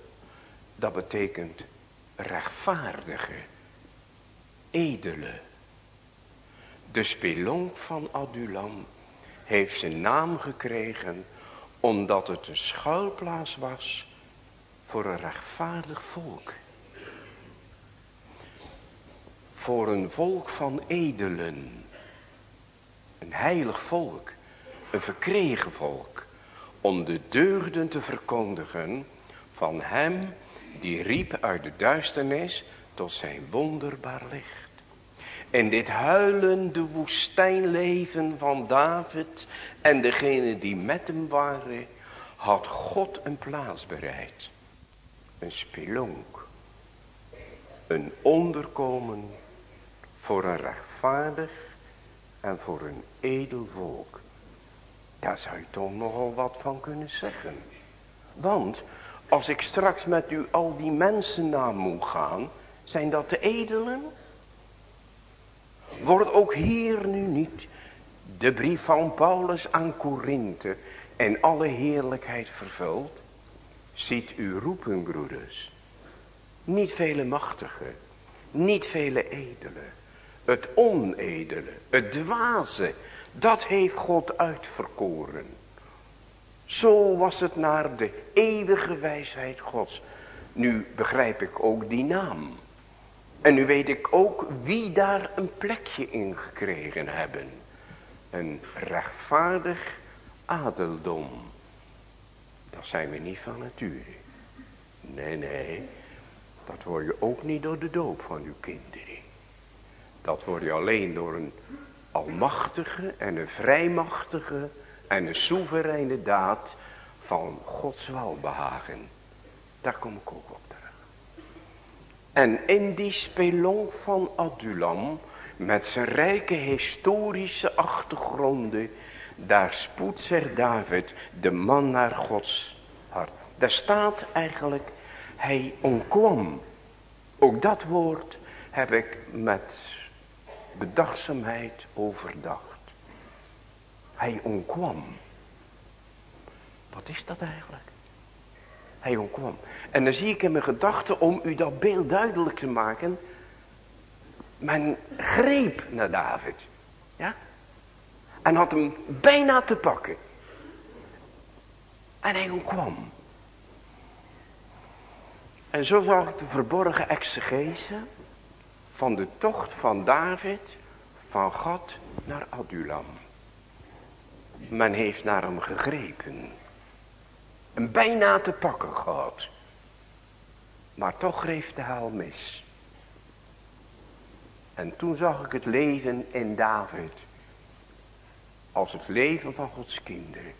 dat betekent rechtvaardige, edele. De spelonk van Adulam heeft zijn naam gekregen omdat het een schuilplaats was voor een rechtvaardig volk voor een volk van edelen. Een heilig volk, een verkregen volk, om de deugden te verkondigen van hem die riep uit de duisternis tot zijn wonderbaar licht. In dit huilende woestijnleven van David en degene die met hem waren, had God een plaats bereid. Een spelonk, een onderkomen voor een rechtvaardig en voor een edel volk. Daar zou je toch nogal wat van kunnen zeggen. Want als ik straks met u al die mensen na moet gaan, zijn dat de edelen? Wordt ook hier nu niet de brief van Paulus aan Korinthe en alle heerlijkheid vervuld? Ziet u roepen, broeders. Niet vele machtigen, niet vele edelen. Het onedele, het dwaze, dat heeft God uitverkoren. Zo was het naar de eeuwige wijsheid Gods. Nu begrijp ik ook die naam. En nu weet ik ook wie daar een plekje in gekregen hebben. Een rechtvaardig adeldom. Dat zijn we niet van nature. Nee, nee. Dat word je ook niet door de doop van uw kinderen. Dat word je alleen door een almachtige en een vrijmachtige en een soevereine daad van Gods welbehagen. Daar kom ik ook op terug. En in die spelonk van Adulam, met zijn rijke historische achtergronden, daar spoedt zich David, de man naar Gods hart. Daar staat eigenlijk, hij ontkwam. Ook dat woord heb ik met bedachtzaamheid overdacht. Hij ontkwam. Wat is dat eigenlijk? Hij ontkwam. En dan zie ik in mijn gedachten om u dat beeld duidelijk te maken. Men greep naar David. Ja? En had hem bijna te pakken. En hij ontkwam. En zo zag ik de verborgen exegese van de tocht van David van God naar Adulam. Men heeft naar hem gegrepen. En bijna te pakken gehad. Maar toch greep de haal mis. En toen zag ik het leven in David. Als het leven van Gods kinderen.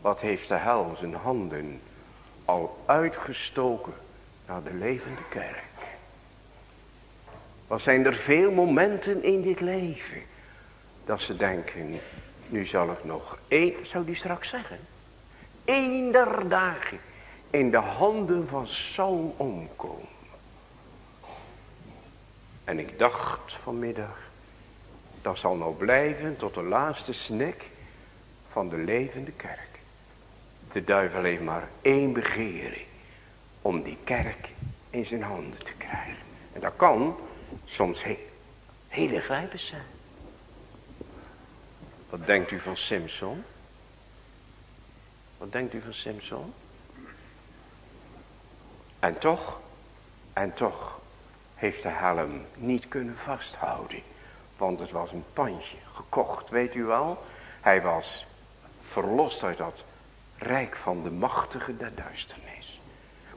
Wat heeft de hel zijn handen al uitgestoken naar de levende kerk. Wat zijn er veel momenten in dit leven. Dat ze denken, nu zal ik nog één, zou die straks zeggen. Eén der dagen in de handen van Saul omkomen. En ik dacht vanmiddag, dat zal nou blijven tot de laatste snik van de levende kerk. De duivel heeft maar één begering, om die kerk in zijn handen te krijgen. En dat kan soms heel, heel ingrijpend zijn. Wat denkt u van Simpson? Wat denkt u van Simpson? En toch, en toch heeft de helm niet kunnen vasthouden. Want het was een pandje, gekocht, weet u wel. Hij was verlost uit dat rijk van de machtige der duisternis.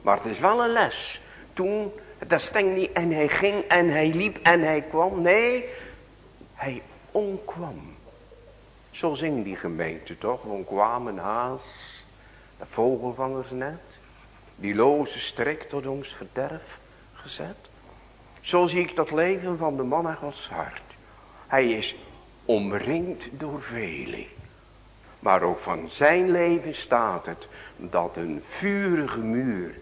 Maar het is wel een les. Toen, dat sting niet en hij ging en hij liep en hij kwam. Nee, hij onkwam. Zo zingt die gemeente toch? We kwamen haas, de vogelvangers net. Die loze strik tot ons verderf gezet. Zo zie ik dat leven van de man aan Gods hart. Hij is omringd door velen. Maar ook van zijn leven staat het dat een vurige muur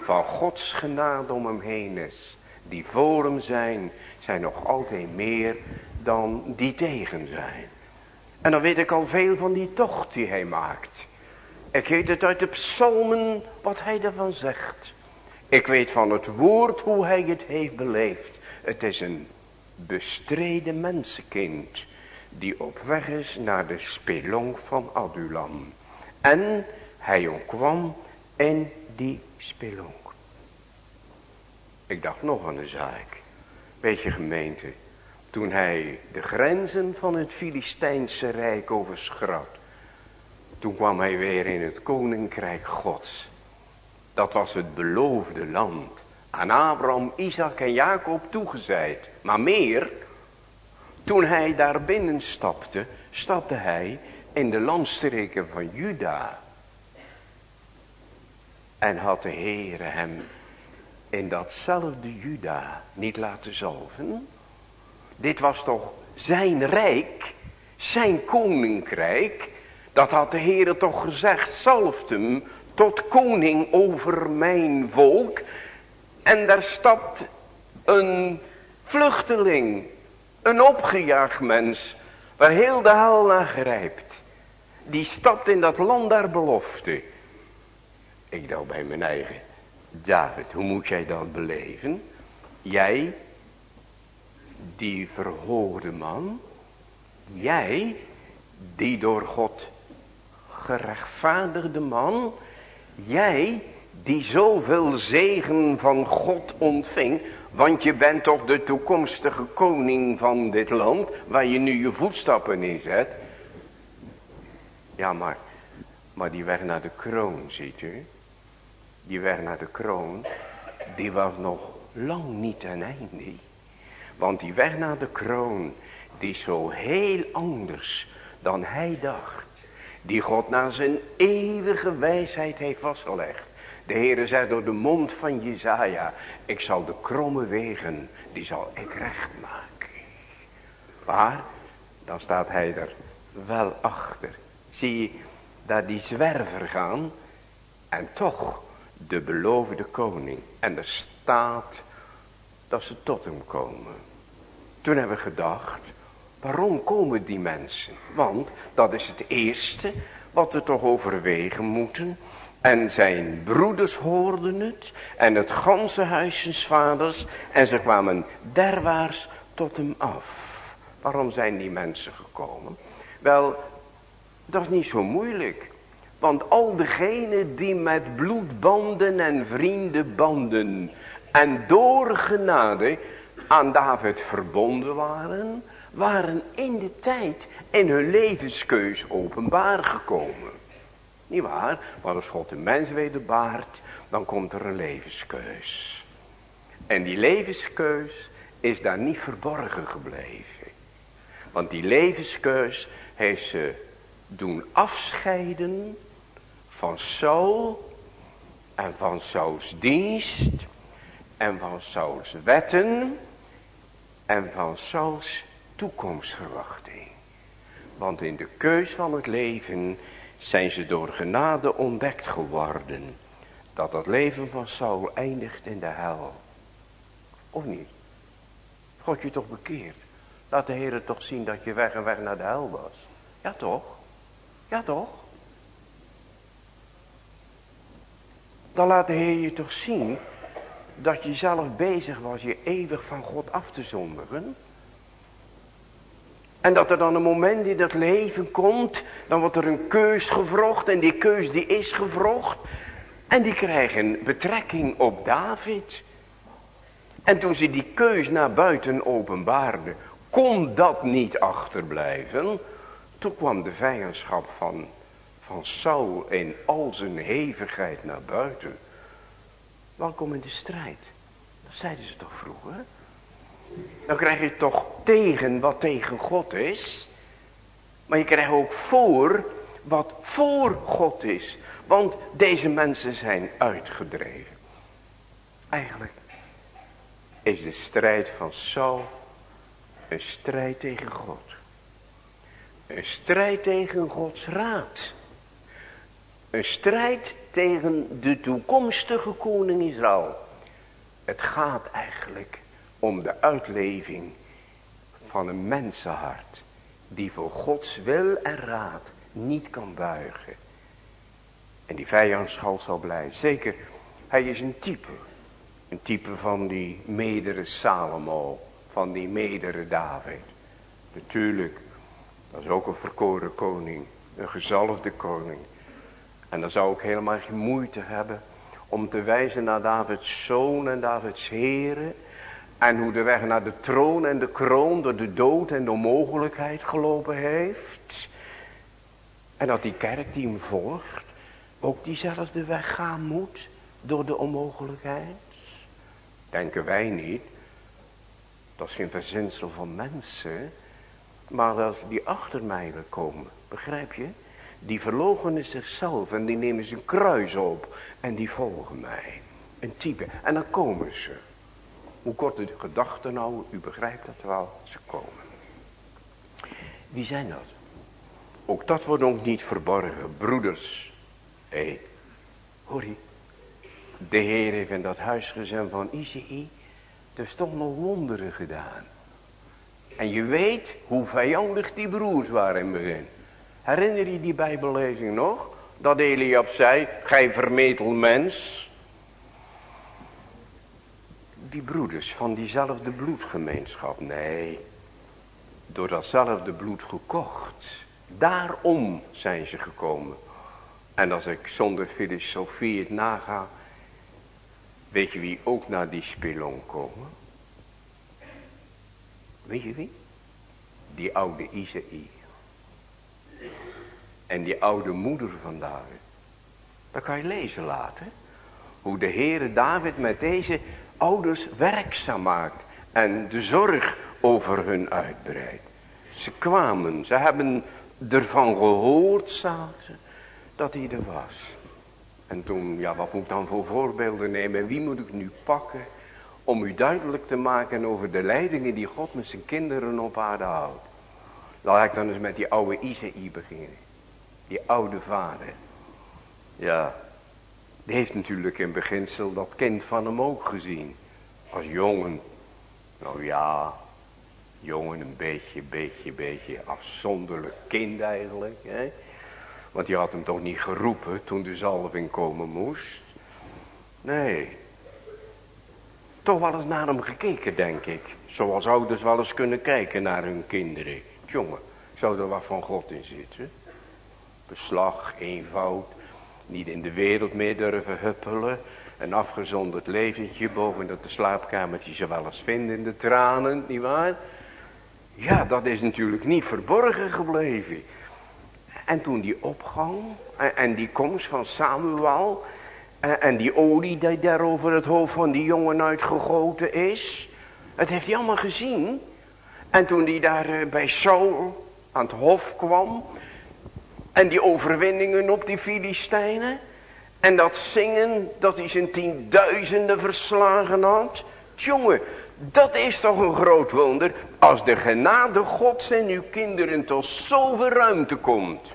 van Gods genade om hem heen is. Die voor hem zijn, zijn nog altijd meer dan die tegen zijn. En dan weet ik al veel van die tocht die hij maakt. Ik weet het uit de psalmen wat hij ervan zegt. Ik weet van het woord hoe hij het heeft beleefd. Het is een bestreden mensenkind die op weg is naar de spelonk van Adulam. En hij ontkwam in die spelonk. Ik dacht nog aan de zaak. Weet je gemeente, toen hij de grenzen van het Filistijnse rijk overschrad. Toen kwam hij weer in het koninkrijk gods. Dat was het beloofde land. Aan Abraham, Isaac en Jacob toegezeid. Maar meer, toen hij daar binnen stapte, stapte hij in de landstreken van Juda. En had de Heere hem in datzelfde Juda niet laten zalven? Dit was toch zijn rijk, zijn koninkrijk, Dat had de Heere toch gezegd, zalft hem tot koning over mijn volk. En daar stapt een vluchteling, een opgejaagd mens, waar heel de hel naar grijpt. Die stapt in dat land der belofte. Ik dacht bij mijn eigen, David, hoe moet jij dat beleven? Jij, die verhoorde man, jij, die door God gerechtvaardigde man, jij, die zoveel zegen van God ontving, want je bent toch de toekomstige koning van dit land, waar je nu je voetstappen inzet. Ja, maar, maar die weg naar de kroon, ziet u, die weg naar de kroon, die was nog lang niet ten einde. Want die weg naar de kroon, die is zo heel anders dan hij dacht. Die God naar zijn eeuwige wijsheid heeft vastgelegd. De Heere zei door de mond van Jezaja, ik zal de kromme wegen, die zal ik recht maken. Maar, dan staat hij er wel achter. Zie je, dat die zwerver gaan, en toch de beloofde koning. En er staat dat ze tot hem komen. Toen hebben we gedacht, waarom komen die mensen? Want dat is het eerste wat we toch overwegen moeten. En zijn broeders hoorden het. En het ganse huis vaders. En ze kwamen derwaarts tot hem af. Waarom zijn die mensen gekomen? Wel, dat is niet zo moeilijk. Want al degenen die met bloedbanden en vriendenbanden en door genade aan David verbonden waren, waren in de tijd in hun levenskeus openbaar gekomen. Niet waar? Maar als God de mens wederbaart, dan komt er een levenskeus. En die levenskeus is daar niet verborgen gebleven. Want die levenskeus heeft ze doen afscheiden van Saul en van Sauls dienst en van Sauls wetten en van Sauls toekomstverwachting. Want in de keus van het leven zijn ze door genade ontdekt geworden. Dat het leven van Saul eindigt in de hel. Of niet? God je toch bekeerd. Laat de Heer toch zien dat je weg en weg naar de hel was. Ja toch? Ja toch? Dan laat de Heer je toch zien dat je zelf bezig was je eeuwig van God af te zondigen. En dat er dan een moment in dat leven komt, dan wordt er een keus gevrocht en die keus die is gevrocht. En die krijgen betrekking op David. En toen ze die keus naar buiten openbaarden, kon dat niet achterblijven. Toen kwam de vijandschap van, van Saul in al zijn hevigheid naar buiten. Welkom in de strijd. Dat zeiden ze toch vroeger. Dan krijg je toch tegen wat tegen God is. Maar je krijgt ook voor wat voor God is. Want deze mensen zijn uitgedreven. Eigenlijk is de strijd van Saul een strijd tegen God. Een strijd tegen Gods raad. Een strijd tegen de toekomstige koning Israël. Het gaat eigenlijk om de uitleving van een mensenhart. Die voor Gods wil en raad niet kan buigen. En die vijandschap zal blijven. Zeker, hij is een type. Een type van die medere Salomo. Van die medere David. Natuurlijk, dat is ook een verkoren koning. Een gezalfde koning. En dan zou ik helemaal geen moeite hebben om te wijzen naar Davids zoon en Davids heren. En hoe de weg naar de troon en de kroon door de dood en de onmogelijkheid gelopen heeft. En dat die kerk die hem volgt ook diezelfde weg gaan moet door de onmogelijkheid. Denken wij niet. Dat is geen verzinsel van mensen. Maar als die achter mij komen, begrijp je? Die verloochenen zichzelf en die nemen zijn kruis op. En die volgen mij. Een type. En dan komen ze. Hoe kort de gedachte nou, u begrijpt dat wel, ze komen. Wie zijn dat? Ook dat wordt ons niet verborgen. Broeders. Hé, hey? De Heer heeft in dat huisgezin van Izei dus toch nog wonderen gedaan. En je weet hoe vijandig die broers waren in het begin. Herinner je die bijbellezing nog? Dat Eliab zei, gij vermetel mens. Die broeders van diezelfde bloedgemeenschap, nee. Door datzelfde bloed gekocht. Daarom zijn ze gekomen. En als ik zonder filosofie het naga. Weet je wie ook naar die spelon komen? Weet je wie? Die oude Isaïe. En die oude moeder van David. Dat kan je lezen later. Hoe de Heere David met deze ouders werkzaam maakt. En de zorg over hun uitbreidt. Ze kwamen, ze hebben ervan gehoord, zagen dat hij er was. En toen, ja, wat moet ik dan voor voorbeelden nemen? Wie moet ik nu pakken om u duidelijk te maken over de leidingen die God met zijn kinderen op aarde houdt? Laat ik dan eens met die oude Isaïe beginnen. Die oude vader. Ja, die heeft natuurlijk in beginsel dat kind van hem ook gezien. Als jongen. Nou ja, jongen een beetje, beetje, beetje afzonderlijk kind eigenlijk. Hè? Want die had hem toch niet geroepen toen de zalving komen moest. Nee. Toch wel eens naar hem gekeken denk ik. Zoals ouders wel eens kunnen kijken naar hun kinderen. Jongen, zou er wat van God in zitten? Beslag, eenvoud, niet in de wereld meer durven huppelen. Een afgezonderd leventje boven dat de slaapkamertje ze wel eens vinden in de tranen, nietwaar? Ja, dat is natuurlijk niet verborgen gebleven. En toen die opgang en, die komst van Samuel en, en, die olie die daar over het hoofd van die jongen uitgegoten is. Het heeft hij allemaal gezien. En toen hij daar eh, bij Saul aan het hof kwam. En die overwinningen op die Filistijnen. En dat zingen dat hij zijn tienduizenden verslagen had. Jongen, dat is toch een groot wonder. Als de genade gods en uw kinderen tot zoveel ruimte komt.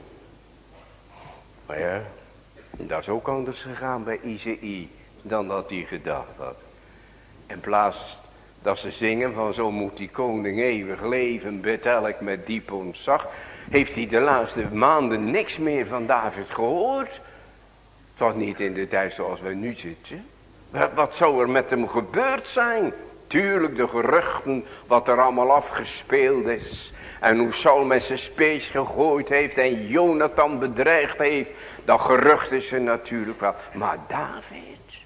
Maar ja, dat is ook anders gegaan bij ICI dan dat hij gedacht had. In plaats dat ze zingen van zo moet die koning eeuwig leven, betel met diep ontzag. Heeft hij de laatste maanden niks meer van David gehoord. Het was niet in de tijd zoals we nu zitten. Wat zou er met hem gebeurd zijn? Tuurlijk de geruchten wat er allemaal afgespeeld is. En hoe Saul met zijn spees gegooid heeft en Jonathan bedreigd heeft. Dat gerucht is er natuurlijk wel. Maar David.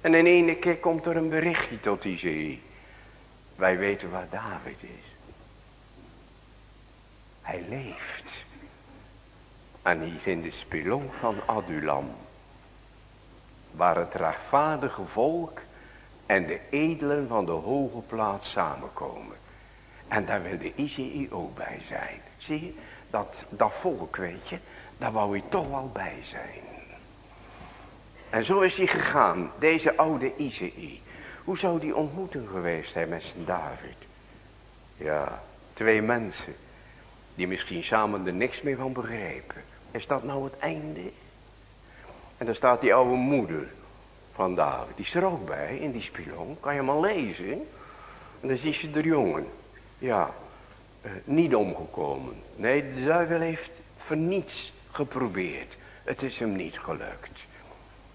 En in ene keer komt er een berichtje tot die zee. Wij weten waar David is. Hij leeft. En hij is in de spelong van Adulam. Waar het rechtvaardige volk en de edelen van de hoge plaats samenkomen. En daar wil de ICI ook bij zijn. Zie je, dat, dat volk weet je, daar wou hij toch wel bij zijn. En zo is hij gegaan, deze oude ICI. Hoe zou die ontmoeting geweest zijn met zijn David? Ja, twee mensen die misschien samen er niks meer van begrepen. Is dat nou het einde? En dan staat die oude moeder van David. Die is er ook bij, in die spilon. Kan je maar lezen. En dan zie je de jongen. Ja, eh, niet omgekomen. Nee, de duivel heeft voor niets geprobeerd. Het is hem niet gelukt.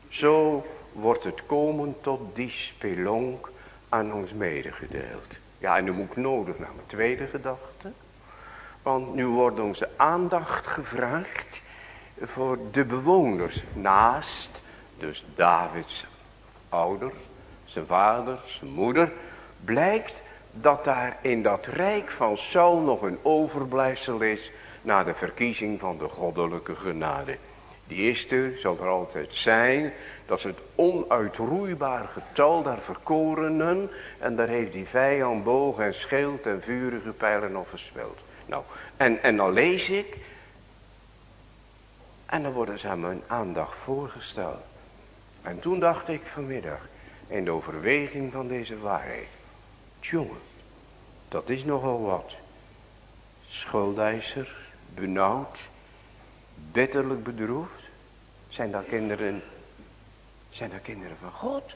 Zo wordt het komen tot die spelonk aan ons medegedeeld. Ja, en nu moet ik nodig naar mijn tweede gedachte. Want nu wordt onze aandacht gevraagd voor de bewoners naast dus Davids ouder, zijn vader, zijn moeder, blijkt dat daar in dat rijk van Saul nog een overblijfsel is na de verkiezing van de goddelijke genade. Die eerste zal er altijd zijn. Dat is het onuitroeibaar getal der verkorenen. En daar heeft die vijand boog en schild en vurige pijlen of verspeld. Nou, en, en dan lees ik. En dan worden ze aan mijn aandacht voorgesteld. En toen dacht ik vanmiddag in de overweging van deze waarheid. Jongen, dat is nogal wat. Schuldeiser, benauwd, bitterlijk bedroefd? Zijn dat kinderen, zijn dat kinderen van God?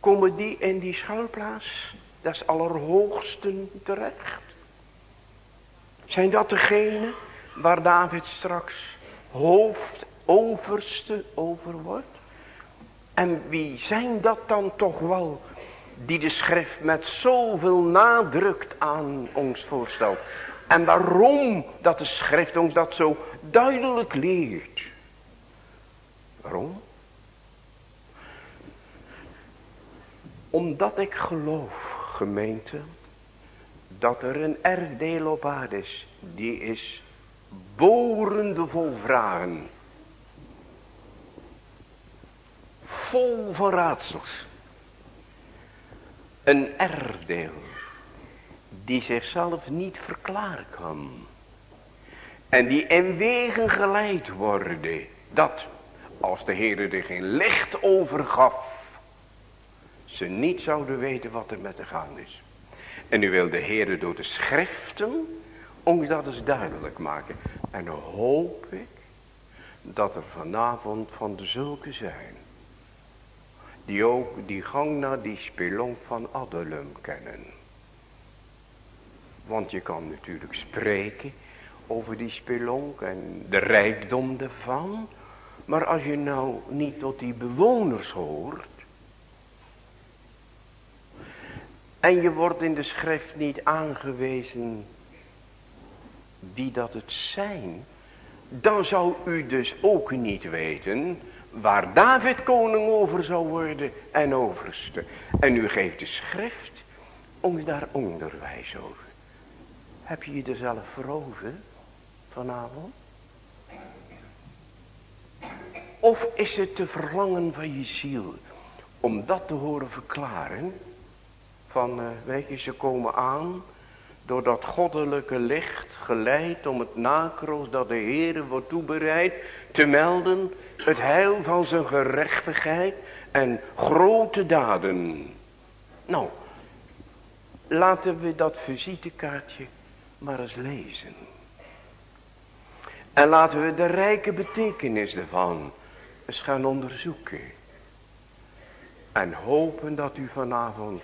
Komen die in die schuilplaats, is allerhoogsten terecht? Zijn dat degenen waar David straks hoofdoverste over wordt? En wie zijn dat dan toch wel die de schrift met zoveel nadruk aan ons voorstelt? En waarom dat de schrift ons dat zo duidelijk leert? Waarom? Omdat ik geloof, gemeente, dat er een erfdeel op aarde is. Die is borende vol vragen. Vol van raadsels. Een erfdeel die zichzelf niet verklaren kan. En die in wegen geleid worden. Dat, als de Heer er geen licht over gaf, ze niet zouden weten wat er met de gaan is. En nu wil de Heer door de schriften ons dat eens duidelijk maken. En dan hoop ik dat er vanavond van de zulke zijn. Die ook die gang naar die spelonk van Adullam kennen. Want je kan natuurlijk spreken over die spelonk en de rijkdom ervan. Maar als je nou niet tot die bewoners hoort. En je wordt in de schrift niet aangewezen wie dat het zijn. Dan zou u dus ook niet weten waar David koning over zou worden en overste. En u geeft de schrift ons daar onderwijs over. Heb je je er zelf voor over vanavond? Of is het te verlangen van je ziel om dat te horen verklaren? Van, uh, weet je, ze komen aan door dat goddelijke licht geleid om het nakroos dat de Heer wordt toebereid te melden. Het heil van zijn gerechtigheid en grote daden. Nou, laten we dat visitekaartje maar eens lezen. En laten we de rijke betekenis ervan eens gaan onderzoeken. En hopen dat u vanavond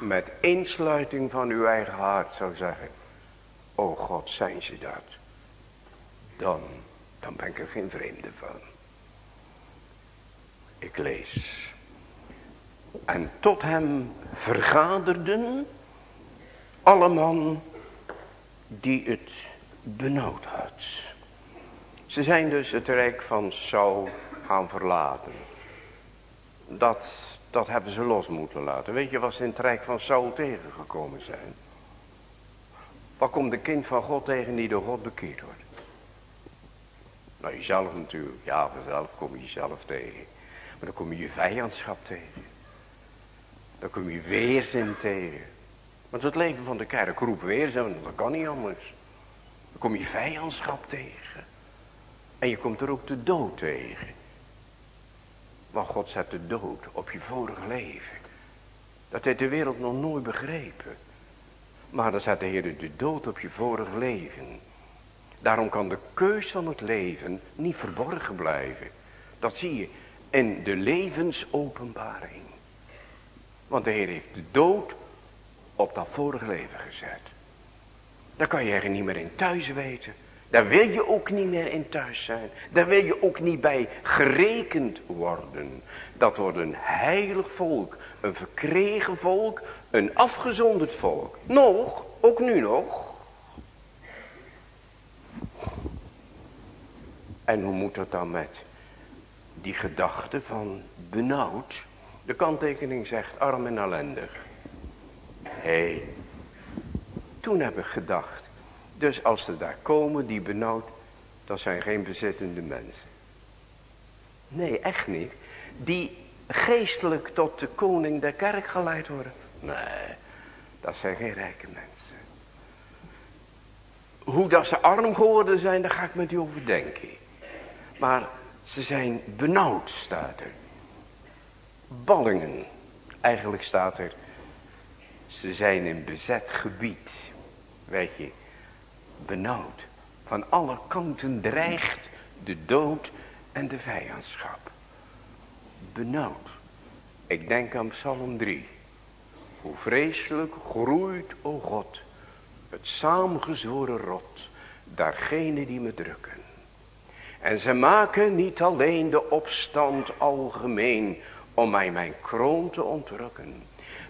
met insluiting van uw eigen hart zou zeggen. O God, zijn ze dat? Dan, dan ben ik er geen vreemde van. Ik lees. En tot hem vergaderden alle man die het benauwd had. Ze zijn dus het rijk van Saul gaan verlaten. Dat dat hebben ze los moeten laten. Weet je wat ze in het rijk van Saul tegengekomen zijn? Wat komt de kind van God tegen die door God bekeerd wordt? Nou, jezelf natuurlijk. Ja, vanzelf kom je jezelf tegen. Maar dan kom je je vijandschap tegen. Dan kom je weerzin tegen. Want het leven van de kerk roept weerzin, dat kan niet anders. Dan kom je vijandschap tegen. En je komt er ook de dood tegen. Want God zet de dood op je vorige leven. Dat heeft de wereld nog nooit begrepen. Maar dan zet de Heer de dood op je vorige leven. Daarom kan de keus van het leven niet verborgen blijven. Dat zie je in de levensopenbaring. Want de Heer heeft de dood op dat vorige leven gezet. Daar kan je er niet meer in thuis weten. Daar wil je ook niet meer in thuis zijn. Daar wil je ook niet bij gerekend worden. Dat wordt een heilig volk. Een verkregen volk. Een afgezonderd volk. Nog, ook nu nog. En hoe moet dat dan met die gedachte van benauwd? De kanttekening zegt arm en ellendig. Hé, hey, toen heb ik gedacht. Dus als ze daar komen, die benauwd, dat zijn geen bezittende mensen. Nee, echt niet. Die geestelijk tot de koning der kerk geleid worden. Nee, dat zijn geen rijke mensen. Hoe dat ze arm geworden zijn, daar ga ik met u over denken. Maar ze zijn benauwd, staat er. Ballingen, eigenlijk staat er. Ze zijn in bezet gebied. weet je, benauwd. Van alle kanten dreigt de dood en de vijandschap. Benauwd. Ik denk aan Psalm 3. Hoe vreselijk groeit, o God, het saamgezworen rot, daargene die me drukken. En ze maken niet alleen de opstand algemeen om mij mijn kroon te ontrukken.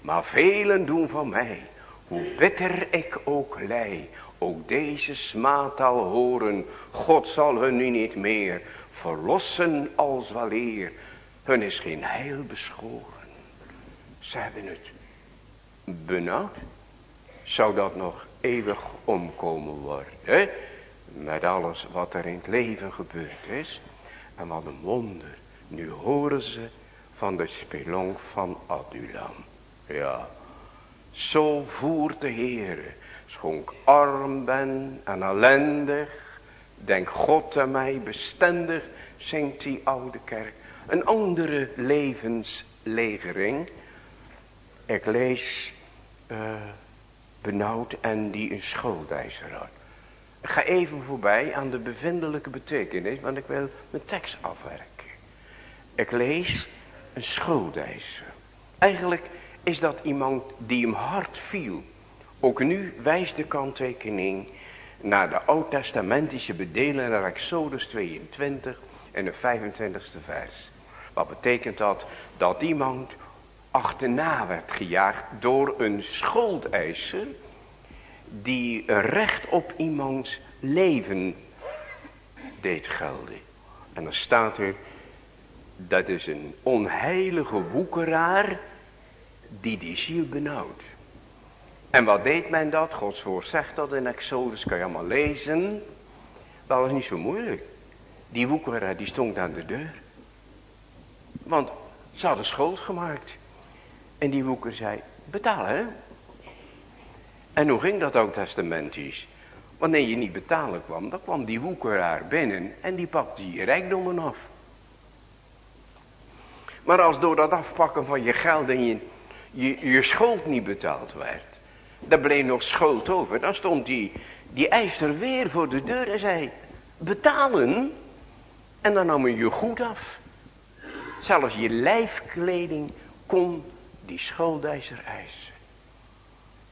Maar velen doen van mij, hoe bitter ik ook lei, ook deze smaattaal horen. God zal hun nu niet meer verlossen als waleer. Hun is geen heil beschoren. Ze hebben het benauwd. Zou dat nog eeuwig omkomen worden? Met alles wat er in het leven gebeurd is. En wat een wonder. Nu horen ze van de spelonk van Adulam. Ja, zo voert de Heere. Schonk arm ben en ellendig. Denk God aan mij bestendig, zingt die oude kerk. Een andere levenslegering. Ik lees uh, benauwd en die een schuldeiser had. Ik ga even voorbij aan de bevindelijke betekenis, want ik wil mijn tekst afwerken. Ik lees een schuldeiser. Eigenlijk is dat iemand die hem hard viel. Ook nu wijst de kanttekening naar de oud-testamentische bedeling naar Exodus 22 en de 25ste vers. Wat betekent dat? Dat iemand achterna werd gejaagd door een schuldeiser die recht op iemands leven deed gelden. En dan staat er, dat is een onheilige woekeraar die die ziel benauwt. En wat deed men dat? Gods woord zegt dat in Exodus, kan je allemaal lezen. Dat was niet zo moeilijk. Die woekeraar die stond aan de deur. Want ze hadden schuld gemaakt. En die woeker zei, betaal hè. En hoe ging dat ook testamentisch? Wanneer je niet betalen kwam, dan kwam die woekeraar binnen en die pakte je rijkdommen af. Maar als door dat afpakken van je geld en je, je, je schuld niet betaald werd, dan bleef nog schuld over. Dan stond die, die eiser weer voor de deur en zei, betalen. En dan nam je je goed af. Zelfs je lijfkleding kon die schuldeiser eisen.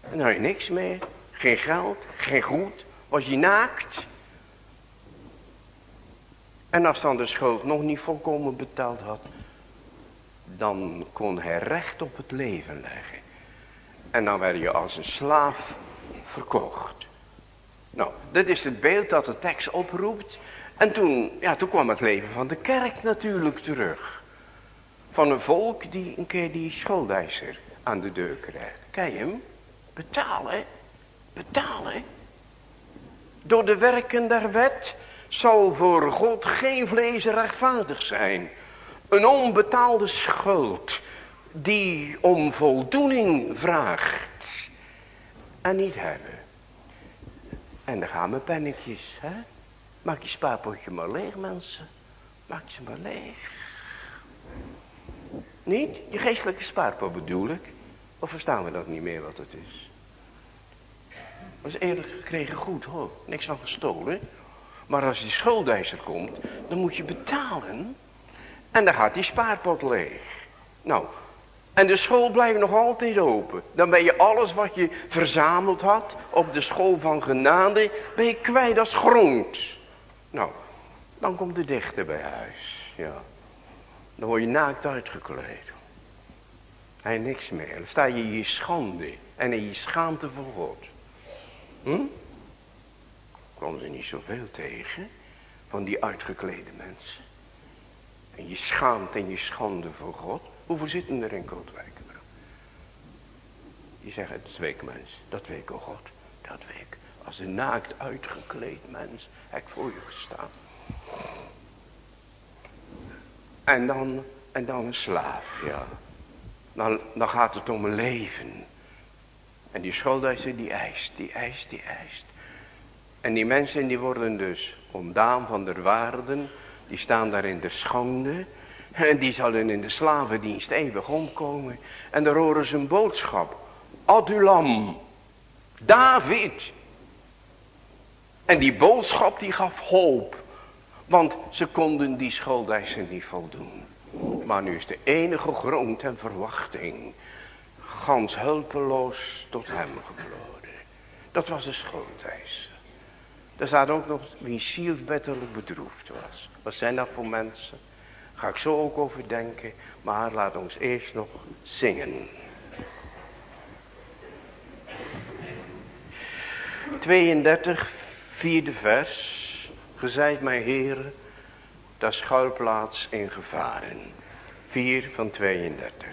En dan had je niks meer. Geen geld, geen goed. Was je naakt. En als dan de schuld nog niet volkomen betaald had. Dan kon hij recht op het leven leggen. En dan werd je als een slaaf verkocht. Nou, dit is het beeld dat de tekst oproept. En toen, ja, toen kwam het leven van de kerk natuurlijk terug. Van een volk die een keer die schuldeiser aan de deur krijgt. Kijk hem, betalen, betalen. Door de werken der wet zal voor God geen vlees rechtvaardig zijn. Een onbetaalde schuld die om voldoening vraagt en niet hebben. En dan gaan mijn pennetjes, hè. Maak je spaarpotje maar leeg, mensen. Maak ze maar leeg. Niet? Je geestelijke spaarpot bedoel ik. Of verstaan we dat niet meer wat het is? Dat is eerlijk gekregen goed hoor. Niks van gestolen. Maar als die schuldeiser komt, dan moet je betalen. En dan gaat die spaarpot leeg. Nou, en de school blijft nog altijd open. Dan ben je alles wat je verzameld had op de school van genade, ben je kwijt als grond. Nou, dan komt de dichter bij huis. Ja. Dan word je naakt uitgekleed. Hij niks meer. Dan sta je in je schande en in je schaamte voor God. Hm? Kwam ze niet zoveel tegen van die uitgeklede mensen. En je schaamt en je schande voor God. Hoeveel zitten er in Kootwijk? Die zeggen, het week mens, dat week, oh God, dat week. Als een naakt uitgekleed mens, heb ik voor je gestaan. En dan, en dan een slaaf, ja. Dan, dan gaat het om een leven. En die schuldeiser die eist, die eist, die eist. En die mensen die worden dus ontdaan van de waarden. Die staan daar in de schande. En die zullen in de slavendienst eeuwig omkomen. En daar horen ze een boodschap. Adulam. David. En die boodschap die gaf hoop. Want ze konden die schuldeisen niet voldoen. Maar nu is de enige grond en verwachting. Gans hulpeloos tot hem gevloden. Dat was de schuldeis. Er staat ook nog wie zielsbetterlijk bedroefd was. Wat zijn dat voor mensen? Ga ik zo ook over denken. Maar laat ons eerst nog zingen. 32, vierde vers. Gezeid mij Heer, dat schuilplaats in gevaren. 4 van 32.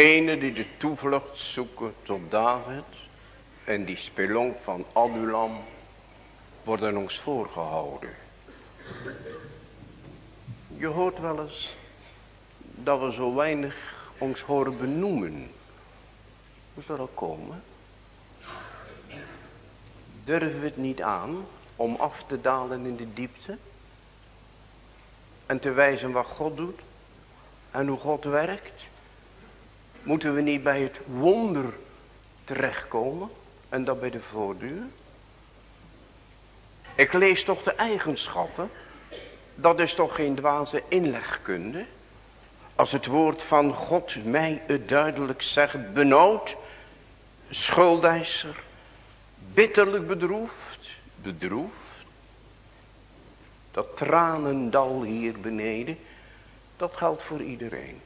Die de toevlucht zoeken tot David en die spelonk van Adulam worden ons voorgehouden. Je hoort wel eens dat we zo weinig ons horen benoemen. Hoe zal dat komen? Durven we het niet aan om af te dalen in de diepte? En te wijzen wat God doet en hoe God werkt? Moeten we niet bij het wonder terechtkomen en dat bij de voordeur? Ik lees toch de eigenschappen. Dat is toch geen dwaze inlegkunde. Als het woord van God mij het duidelijk zegt. Benauwd, schuldeiser, bitterlijk bedroefd, bedroefd. Dat tranendal hier beneden, dat geldt voor iedereen.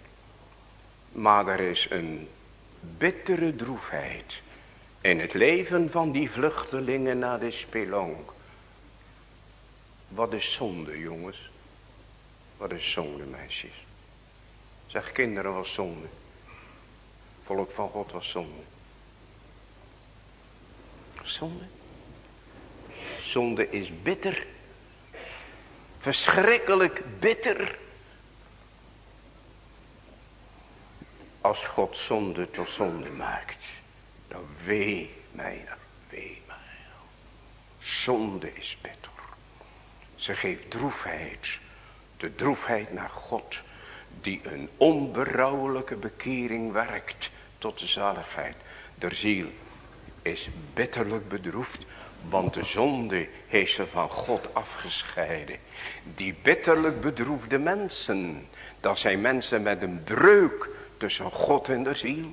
Maar er is een bittere droefheid in het leven van die vluchtelingen naar de spelonk. Wat is zonde jongens? Wat is zonde, meisjes? Zeg, kinderen was zonde. Volk van God was zonde. Zonde. Zonde is bitter. Verschrikkelijk bitter. Als God zonde tot zonde maakt. Dan wee mij, wee mij. Zonde is bitter. Ze geeft droefheid. De droefheid naar God. Die een onberouwelijke bekering werkt tot de zaligheid der ziel. Is bitterlijk bedroefd. Want de zonde heeft ze van God afgescheiden. Die bitterlijk bedroefde mensen. Dat zijn mensen met een breuk tussen God en de ziel.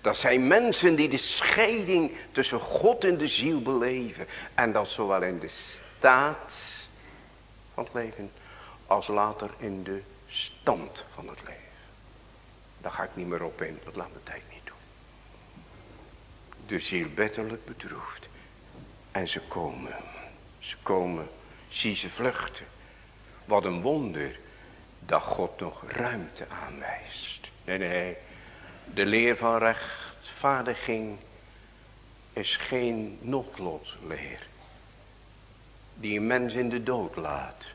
Dat zijn mensen die de scheiding tussen God en de ziel beleven. En dat zowel in de staat van het leven als later in de stand van het leven. Daar ga ik niet meer op in, dat laat de tijd niet toe. De ziel bitterlijk bedroefd. En ze komen, ze komen, zie ze vluchten. Wat een wonder dat God nog ruimte aanwijst. Nee, nee, de leer van rechtvaardiging is geen noodlotleer. Die een mens in de dood laat.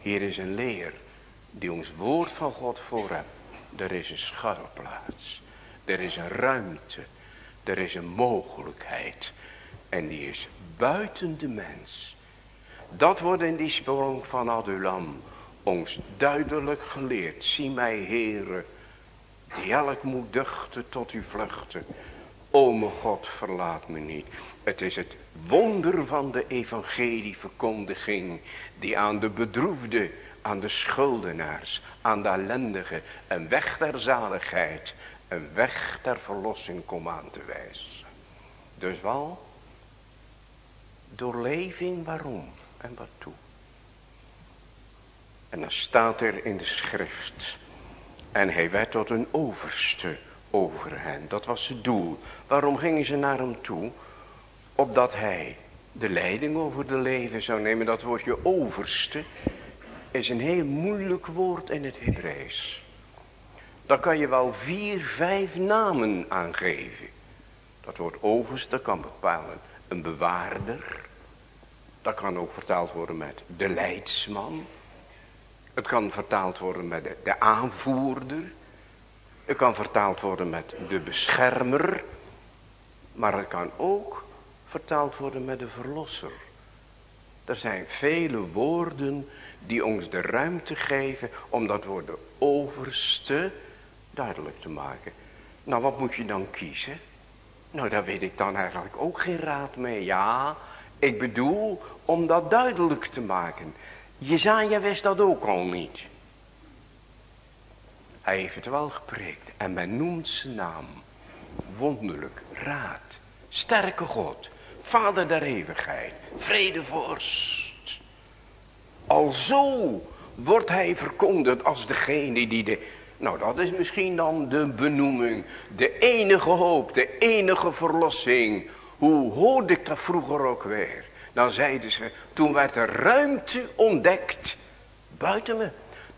Hier is een leer die ons woord van God voor hebt. Er is een schuilplaats. Er is een ruimte. Er is een mogelijkheid. En die is buiten de mens. Dat wordt in die sprong van Adulam ons duidelijk geleerd. Zie mij, heren, die elk moet duchten tot u vluchten. O mijn God, verlaat me niet. Het is het wonder van de evangelieverkondiging die aan de bedroefde, aan de schuldenaars, aan de ellendigen een weg der zaligheid, een weg der verlossing komt aan te wijzen. Dus wel, doorleving waarom en waartoe. En dan staat er in de schrift, en hij werd tot een overste over hen. Dat was het doel. Waarom gingen ze naar hem toe? Opdat hij de leiding over de leven zou nemen. Dat woordje overste is een heel moeilijk woord in het Hebreeuws. Daar kan je wel vier, vijf namen aangeven. Dat woord overste kan bepalen een bewaarder. Dat kan ook vertaald worden met de leidsman. Het kan vertaald worden met de, de aanvoerder. Het kan vertaald worden met de beschermer. Maar het kan ook vertaald worden met de verlosser. Er zijn vele woorden die ons de ruimte geven om dat woord de overste duidelijk te maken. Nou, wat moet je dan kiezen? Nou, daar weet ik dan eigenlijk ook geen raad mee. Ja, ik bedoel om dat duidelijk te maken. Jezaja wist dat ook al niet. Hij heeft het wel gepreekt. En men noemt zijn naam. Wonderlijk, raad, sterke God, vader der eeuwigheid, vredevorst. Alzo wordt hij verkondigd als degene die de... Nou, dat is misschien dan de benoeming. De enige hoop, de enige verlossing. Hoe hoorde ik dat vroeger ook weer? Dan zeiden ze, toen werd er ruimte ontdekt buiten me.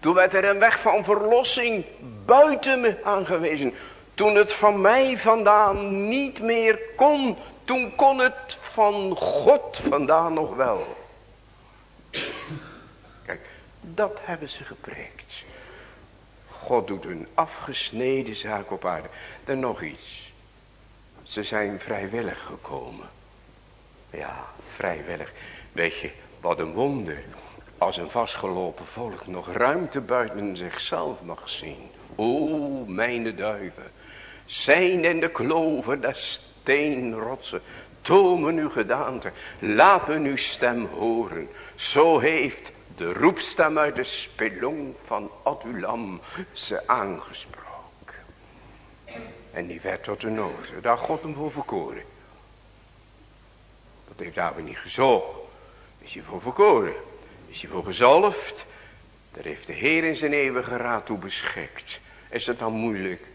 Toen werd er een weg van verlossing buiten me aangewezen. Toen het van mij vandaan niet meer kon, toen kon het van God vandaan nog wel. Kijk, dat hebben ze gepreekt. God doet een afgesneden zaak op aarde. Dan nog iets. Ze zijn vrijwillig gekomen. Ja, vrijwillig. Weet je, wat een wonder. Als een vastgelopen volk nog ruimte buiten zichzelf mag zien. O, mijn duiven. Zijn in de kloven der steenrotsen. Tomen uw gedaante. Laten uw stem horen. Zo heeft de roepstem uit de spelong van Adulam ze aangesproken. En die werd tot een noze. Daar God hem voor verkoren. Dat heeft David niet gezocht. Is hij voor verkoren. Is hij voor gezalfd. Daar heeft de Heer in zijn eeuwige raad toe beschikt. Is het dan moeilijk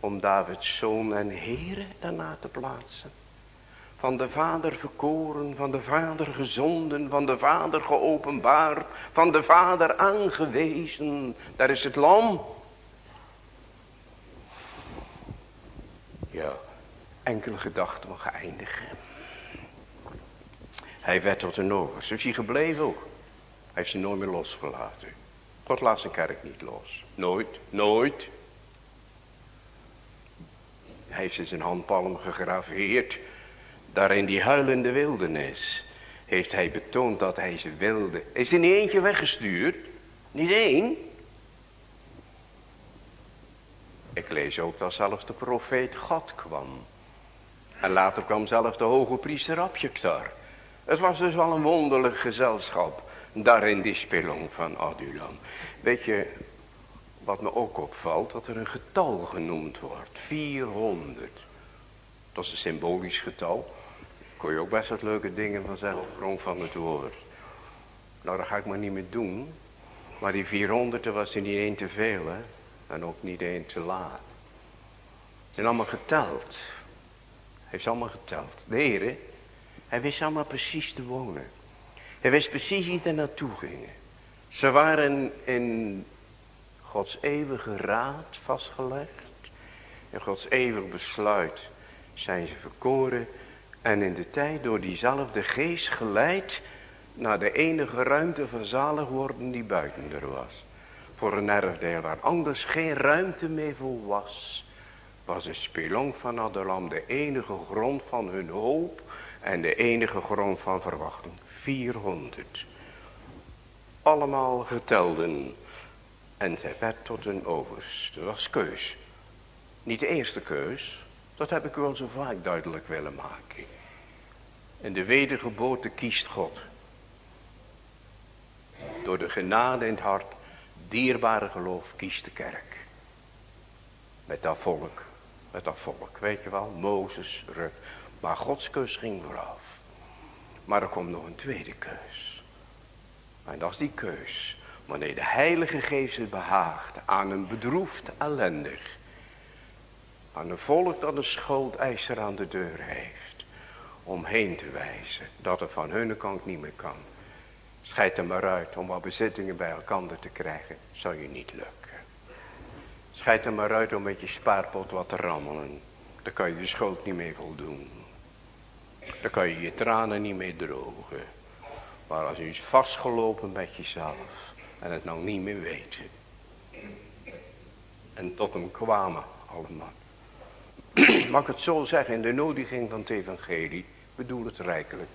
om Davids zoon en heren daarna te plaatsen? van de Vader verkoren, van de Vader gezonden, van de Vader geopenbaard, van de Vader aangewezen. Daar is het lam. Ja, enkele gedachten mag eindigen. Hij werd tot een is hij gebleven ook. Hij heeft ze nooit meer losgelaten. God laat zijn kerk niet los. Nooit, nooit. Hij heeft in zijn handpalm gegraveerd. Daar in die huilende wildernis heeft hij betoond dat hij ze wilde. Is er niet eentje weggestuurd? Niet één? Ik lees ook dat zelfs de profeet God kwam. En later kwam zelfs de hoge priester Abjektar. Het was dus wel een wonderlijk gezelschap. Daar in die spelong van Adulam. Weet je, wat me ook opvalt, dat er een getal genoemd wordt. 400. Dat is een symbolisch getal. Kon je ook best wat leuke dingen van zeggen op grond van het woord. Nou, dat ga ik maar niet meer doen. Maar die 400, er was er niet één te veel, hè. En ook niet één te laat. Ze zijn allemaal geteld. Heeft ze allemaal geteld. De Heer, hij wist allemaal precies te wonen. Hij wist precies wie er naartoe gingen. Ze waren in Gods eeuwige raad vastgelegd. In Gods eeuwig besluit zijn ze verkoren. En in de tijd door diezelfde geest geleid naar de enige ruimte van zalig worden die buiten er was. Voor een erfdeel waar anders geen ruimte meer voor was. Was een spelong van Adelam de enige grond van hun hoop en de enige grond van verwachting. 400. Allemaal getelden. En zij werd tot een overste. Dat was keus. Niet de eerste keus. Dat heb ik u al zo vaak duidelijk willen maken. En de wedergeboorte kiest God. Door de genade in het hart, dierbare geloof, kiest de kerk. Met dat volk, met dat volk, weet je wel, Mozes, Rut. Maar Gods keus ging vooraf. Maar er komt nog een tweede keus. En dat is die keus. Wanneer de heilige geest het behaagt aan een bedroefd ellendig. Aan een volk dat een schuldeiser aan de deur heeft. Om heen te wijzen dat het van hun kant niet meer kan. Scheid er maar uit om wat bezittingen bij elkaar te krijgen. Zou je niet lukken. Scheid er maar uit om met je spaarpot wat te rammelen. Dan kan je de schuld niet meer voldoen. Dan kan je je tranen niet meer drogen. Maar als je is vastgelopen met jezelf en het nou niet meer weet. En tot hem kwamen allemaal. Mag ik het zo zeggen in de nodiging van het evangelie. Bedoel het rijkelijk.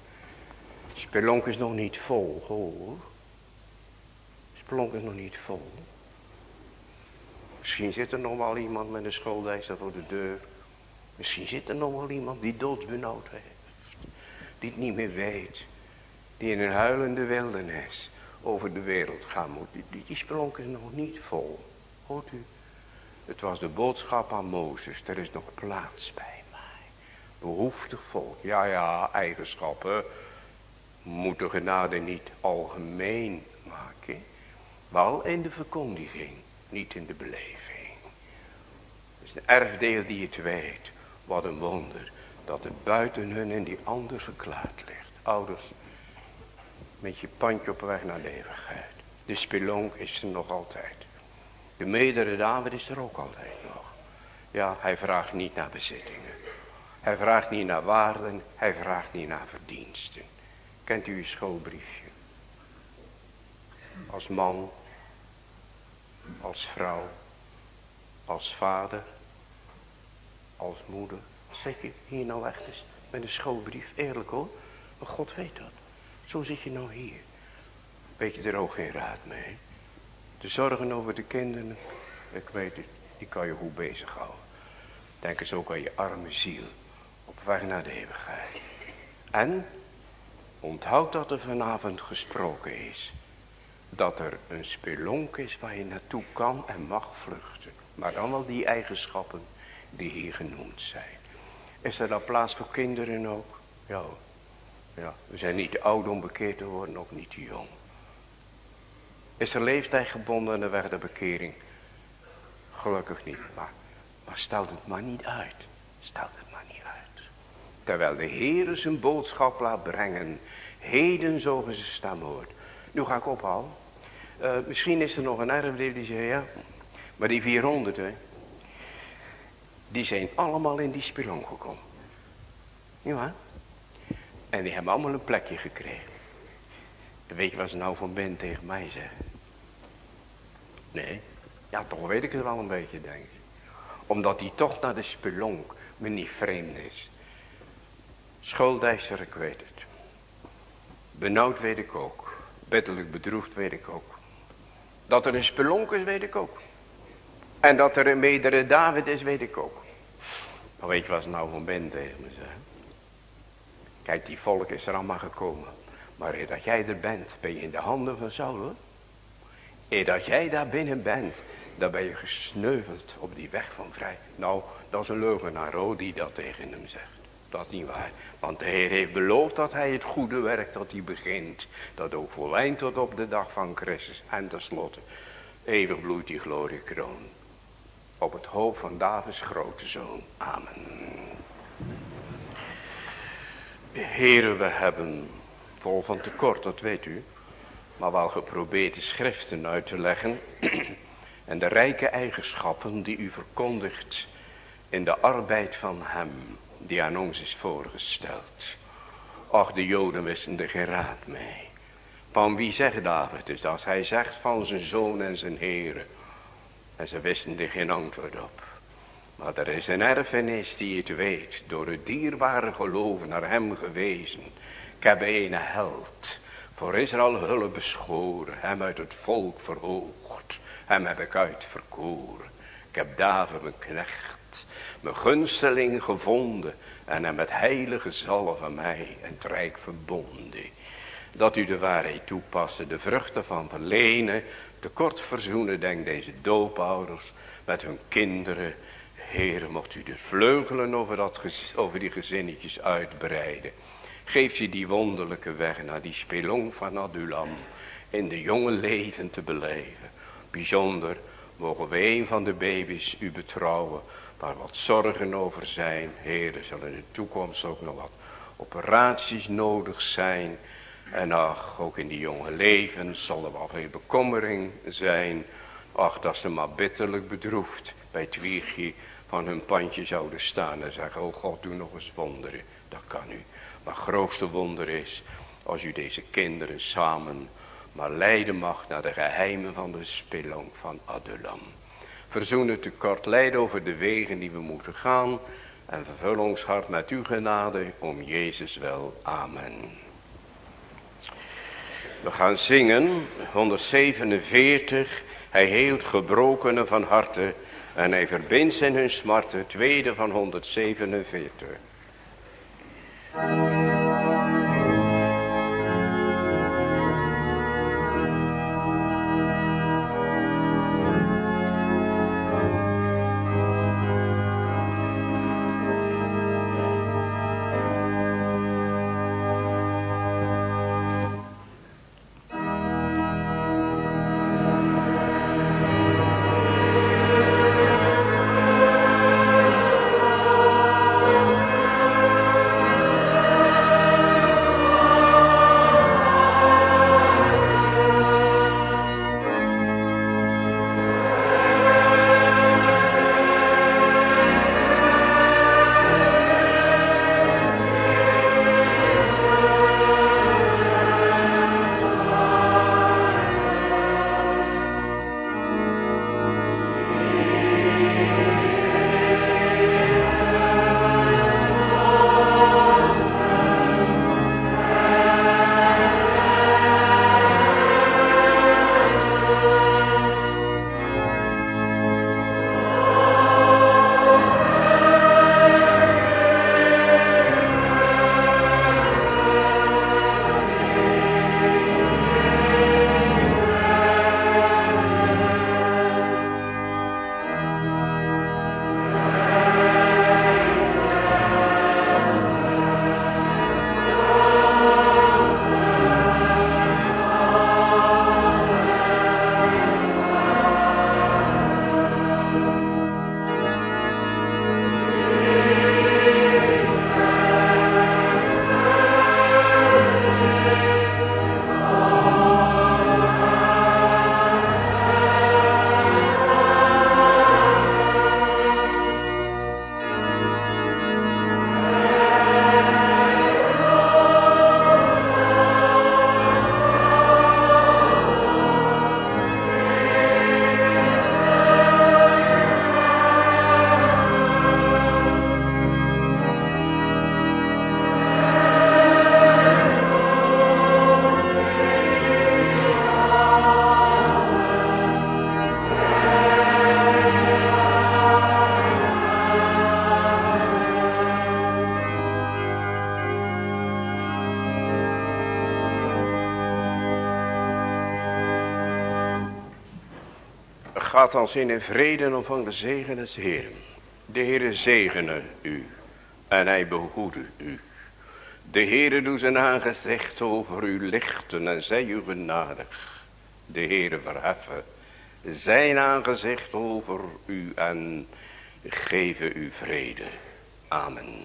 Spelonk is nog niet vol hoor. Spelonk is nog niet vol. Misschien zit er nog wel iemand met een schooldijster voor de deur. Misschien zit er nog wel iemand die doodsbenauwd heeft die het niet meer weet. Die in een huilende wildernis over de wereld gaan moet. Die, die, spelonk is nog niet vol. Hoort u? Het was de boodschap aan Mozes. Er is nog plaats bij mij. Behoeftig volk. Ja, ja, eigenschappen. Moet de genade niet algemeen maken. Wel in de verkondiging. Niet in de beleving. Het is een erfdeel die het weet. Wat een wonder dat het buiten hun in die ander verklaard ligt. Ouders, met je pandje op weg naar de eeuwigheid. De spelonk is er nog altijd. De medere David is er ook altijd nog. Ja, hij vraagt niet naar bezittingen. Hij vraagt niet naar waarden. Hij vraagt niet naar verdiensten. Kent u uw schoolbriefje? Als man. Als vrouw. Als vader. Als moeder. Zeg je hier nou echt eens met een schoolbrief, eerlijk hoor. Maar God weet dat. Zo zit je nou hier. Weet je er ook geen raad mee. De zorgen over de kinderen, ik weet het, die kan je goed bezighouden. Denk eens ook aan je arme ziel, op weg naar de eeuwigheid. En onthoud dat er vanavond gesproken is. Dat er een spelonk is waar je naartoe kan en mag vluchten. Maar wel die eigenschappen die hier genoemd zijn. Is er dan plaats voor kinderen ook? Ja. Ja, we zijn niet oud om bekeerd te worden, ook niet te jong. Is er leeftijd gebonden aan de weg bekering? Gelukkig niet, maar, maar stelt het maar niet uit. Stelt het maar niet uit. Terwijl de Heer zijn boodschap laat brengen. Heden zogen ze stem hoort. Nu ga ik ophouden. Uh, misschien is er nog een erfdeel die zegt ja. Maar die 400 hè. Die zijn allemaal in die spelonk gekomen. Ja. En die hebben allemaal een plekje gekregen. Weet je wat ze nou van Ben tegen mij zeggen? Nee. Ja, toch weet ik het wel een beetje, denk ik. Omdat hij toch naar de spelonk me niet vreemd is. Schuldeiser, ik weet het. Benauwd weet ik ook. Bittelijk bedroefd weet ik ook. Dat er een spelonk is, weet ik ook. En dat er een medere David is, weet ik ook. Maar weet je wat ze nou van Ben tegen me zeggen? Kijk, die volk is er allemaal gekomen. Maar eer dat jij er bent, ben je in de handen van Saul. Eer dat jij daar binnen bent, dan ben je gesneuveld op die weg van vrij. Nou, dat is een leugenaar hoor, die dat tegen hem zegt. Dat is niet waar. Want de Heer heeft beloofd dat hij het goede werk dat hij begint. Dat ook volleidt tot op de dag van Christus. En tenslotte, eeuwig bloeit die gloriekroon. Op het hoofd van Davids grote zoon. Amen. Heren, we hebben vol van tekort, dat weet u. Maar wel geprobeerd de schriften uit te leggen. en de rijke eigenschappen die u verkondigt in de arbeid van hem die aan ons is voorgesteld. Ach, de joden wisten er geen raad mee. Van wie zegt David dus als hij zegt van zijn zoon en zijn heren. En ze wisten er geen antwoord op. Maar er is een erfenis die het weet, door het dierbare geloof naar hem gewezen. Ik heb een held, voor Israël hulp beschoren, hem uit het volk verhoogd, hem heb ik uitverkoren. Ik heb David mijn knecht, mijn gunsteling gevonden en hem met heilige zalven mij en het rijk verbonden. Dat u de waarheid toepassen, de vruchten van verlenen, tekort verzoenen, denk deze doopouders met hun kinderen Heere, mocht u de vleugelen over, dat, over die gezinnetjes uitbreiden. Geef ze die wonderlijke weg naar die spelong van Adulam. In de jonge leven te beleven. Bijzonder mogen we een van de baby's u betrouwen. Waar wat zorgen over zijn. Heere, zullen in de toekomst ook nog wat operaties nodig zijn. En ach, ook in die jonge leven zal er wel veel bekommering zijn. Ach, dat ze maar bitterlijk bedroefd bij het wiegje van hun pandje zouden staan en zeggen, oh God, doe nog eens wonderen. Dat kan u. Maar het grootste wonder is, als u deze kinderen samen maar leiden mag naar de geheimen van de spelonk van Adulam. Verzoen het tekort, leid over de wegen die we moeten gaan en vervul ons hart met uw genade om Jezus wel. Amen. We gaan zingen 147. Hij heelt gebrokenen van harte en hij verbindt in hun smarten, tweede van 147. Gaat als in vrede en ontvang de zegen des Heeren. De Heere zegene u en hij behoede u. De Heere doet zijn aangezicht over u lichten en zij u genadig. De Heere verheffen zijn aangezicht over u en geven u vrede. Amen.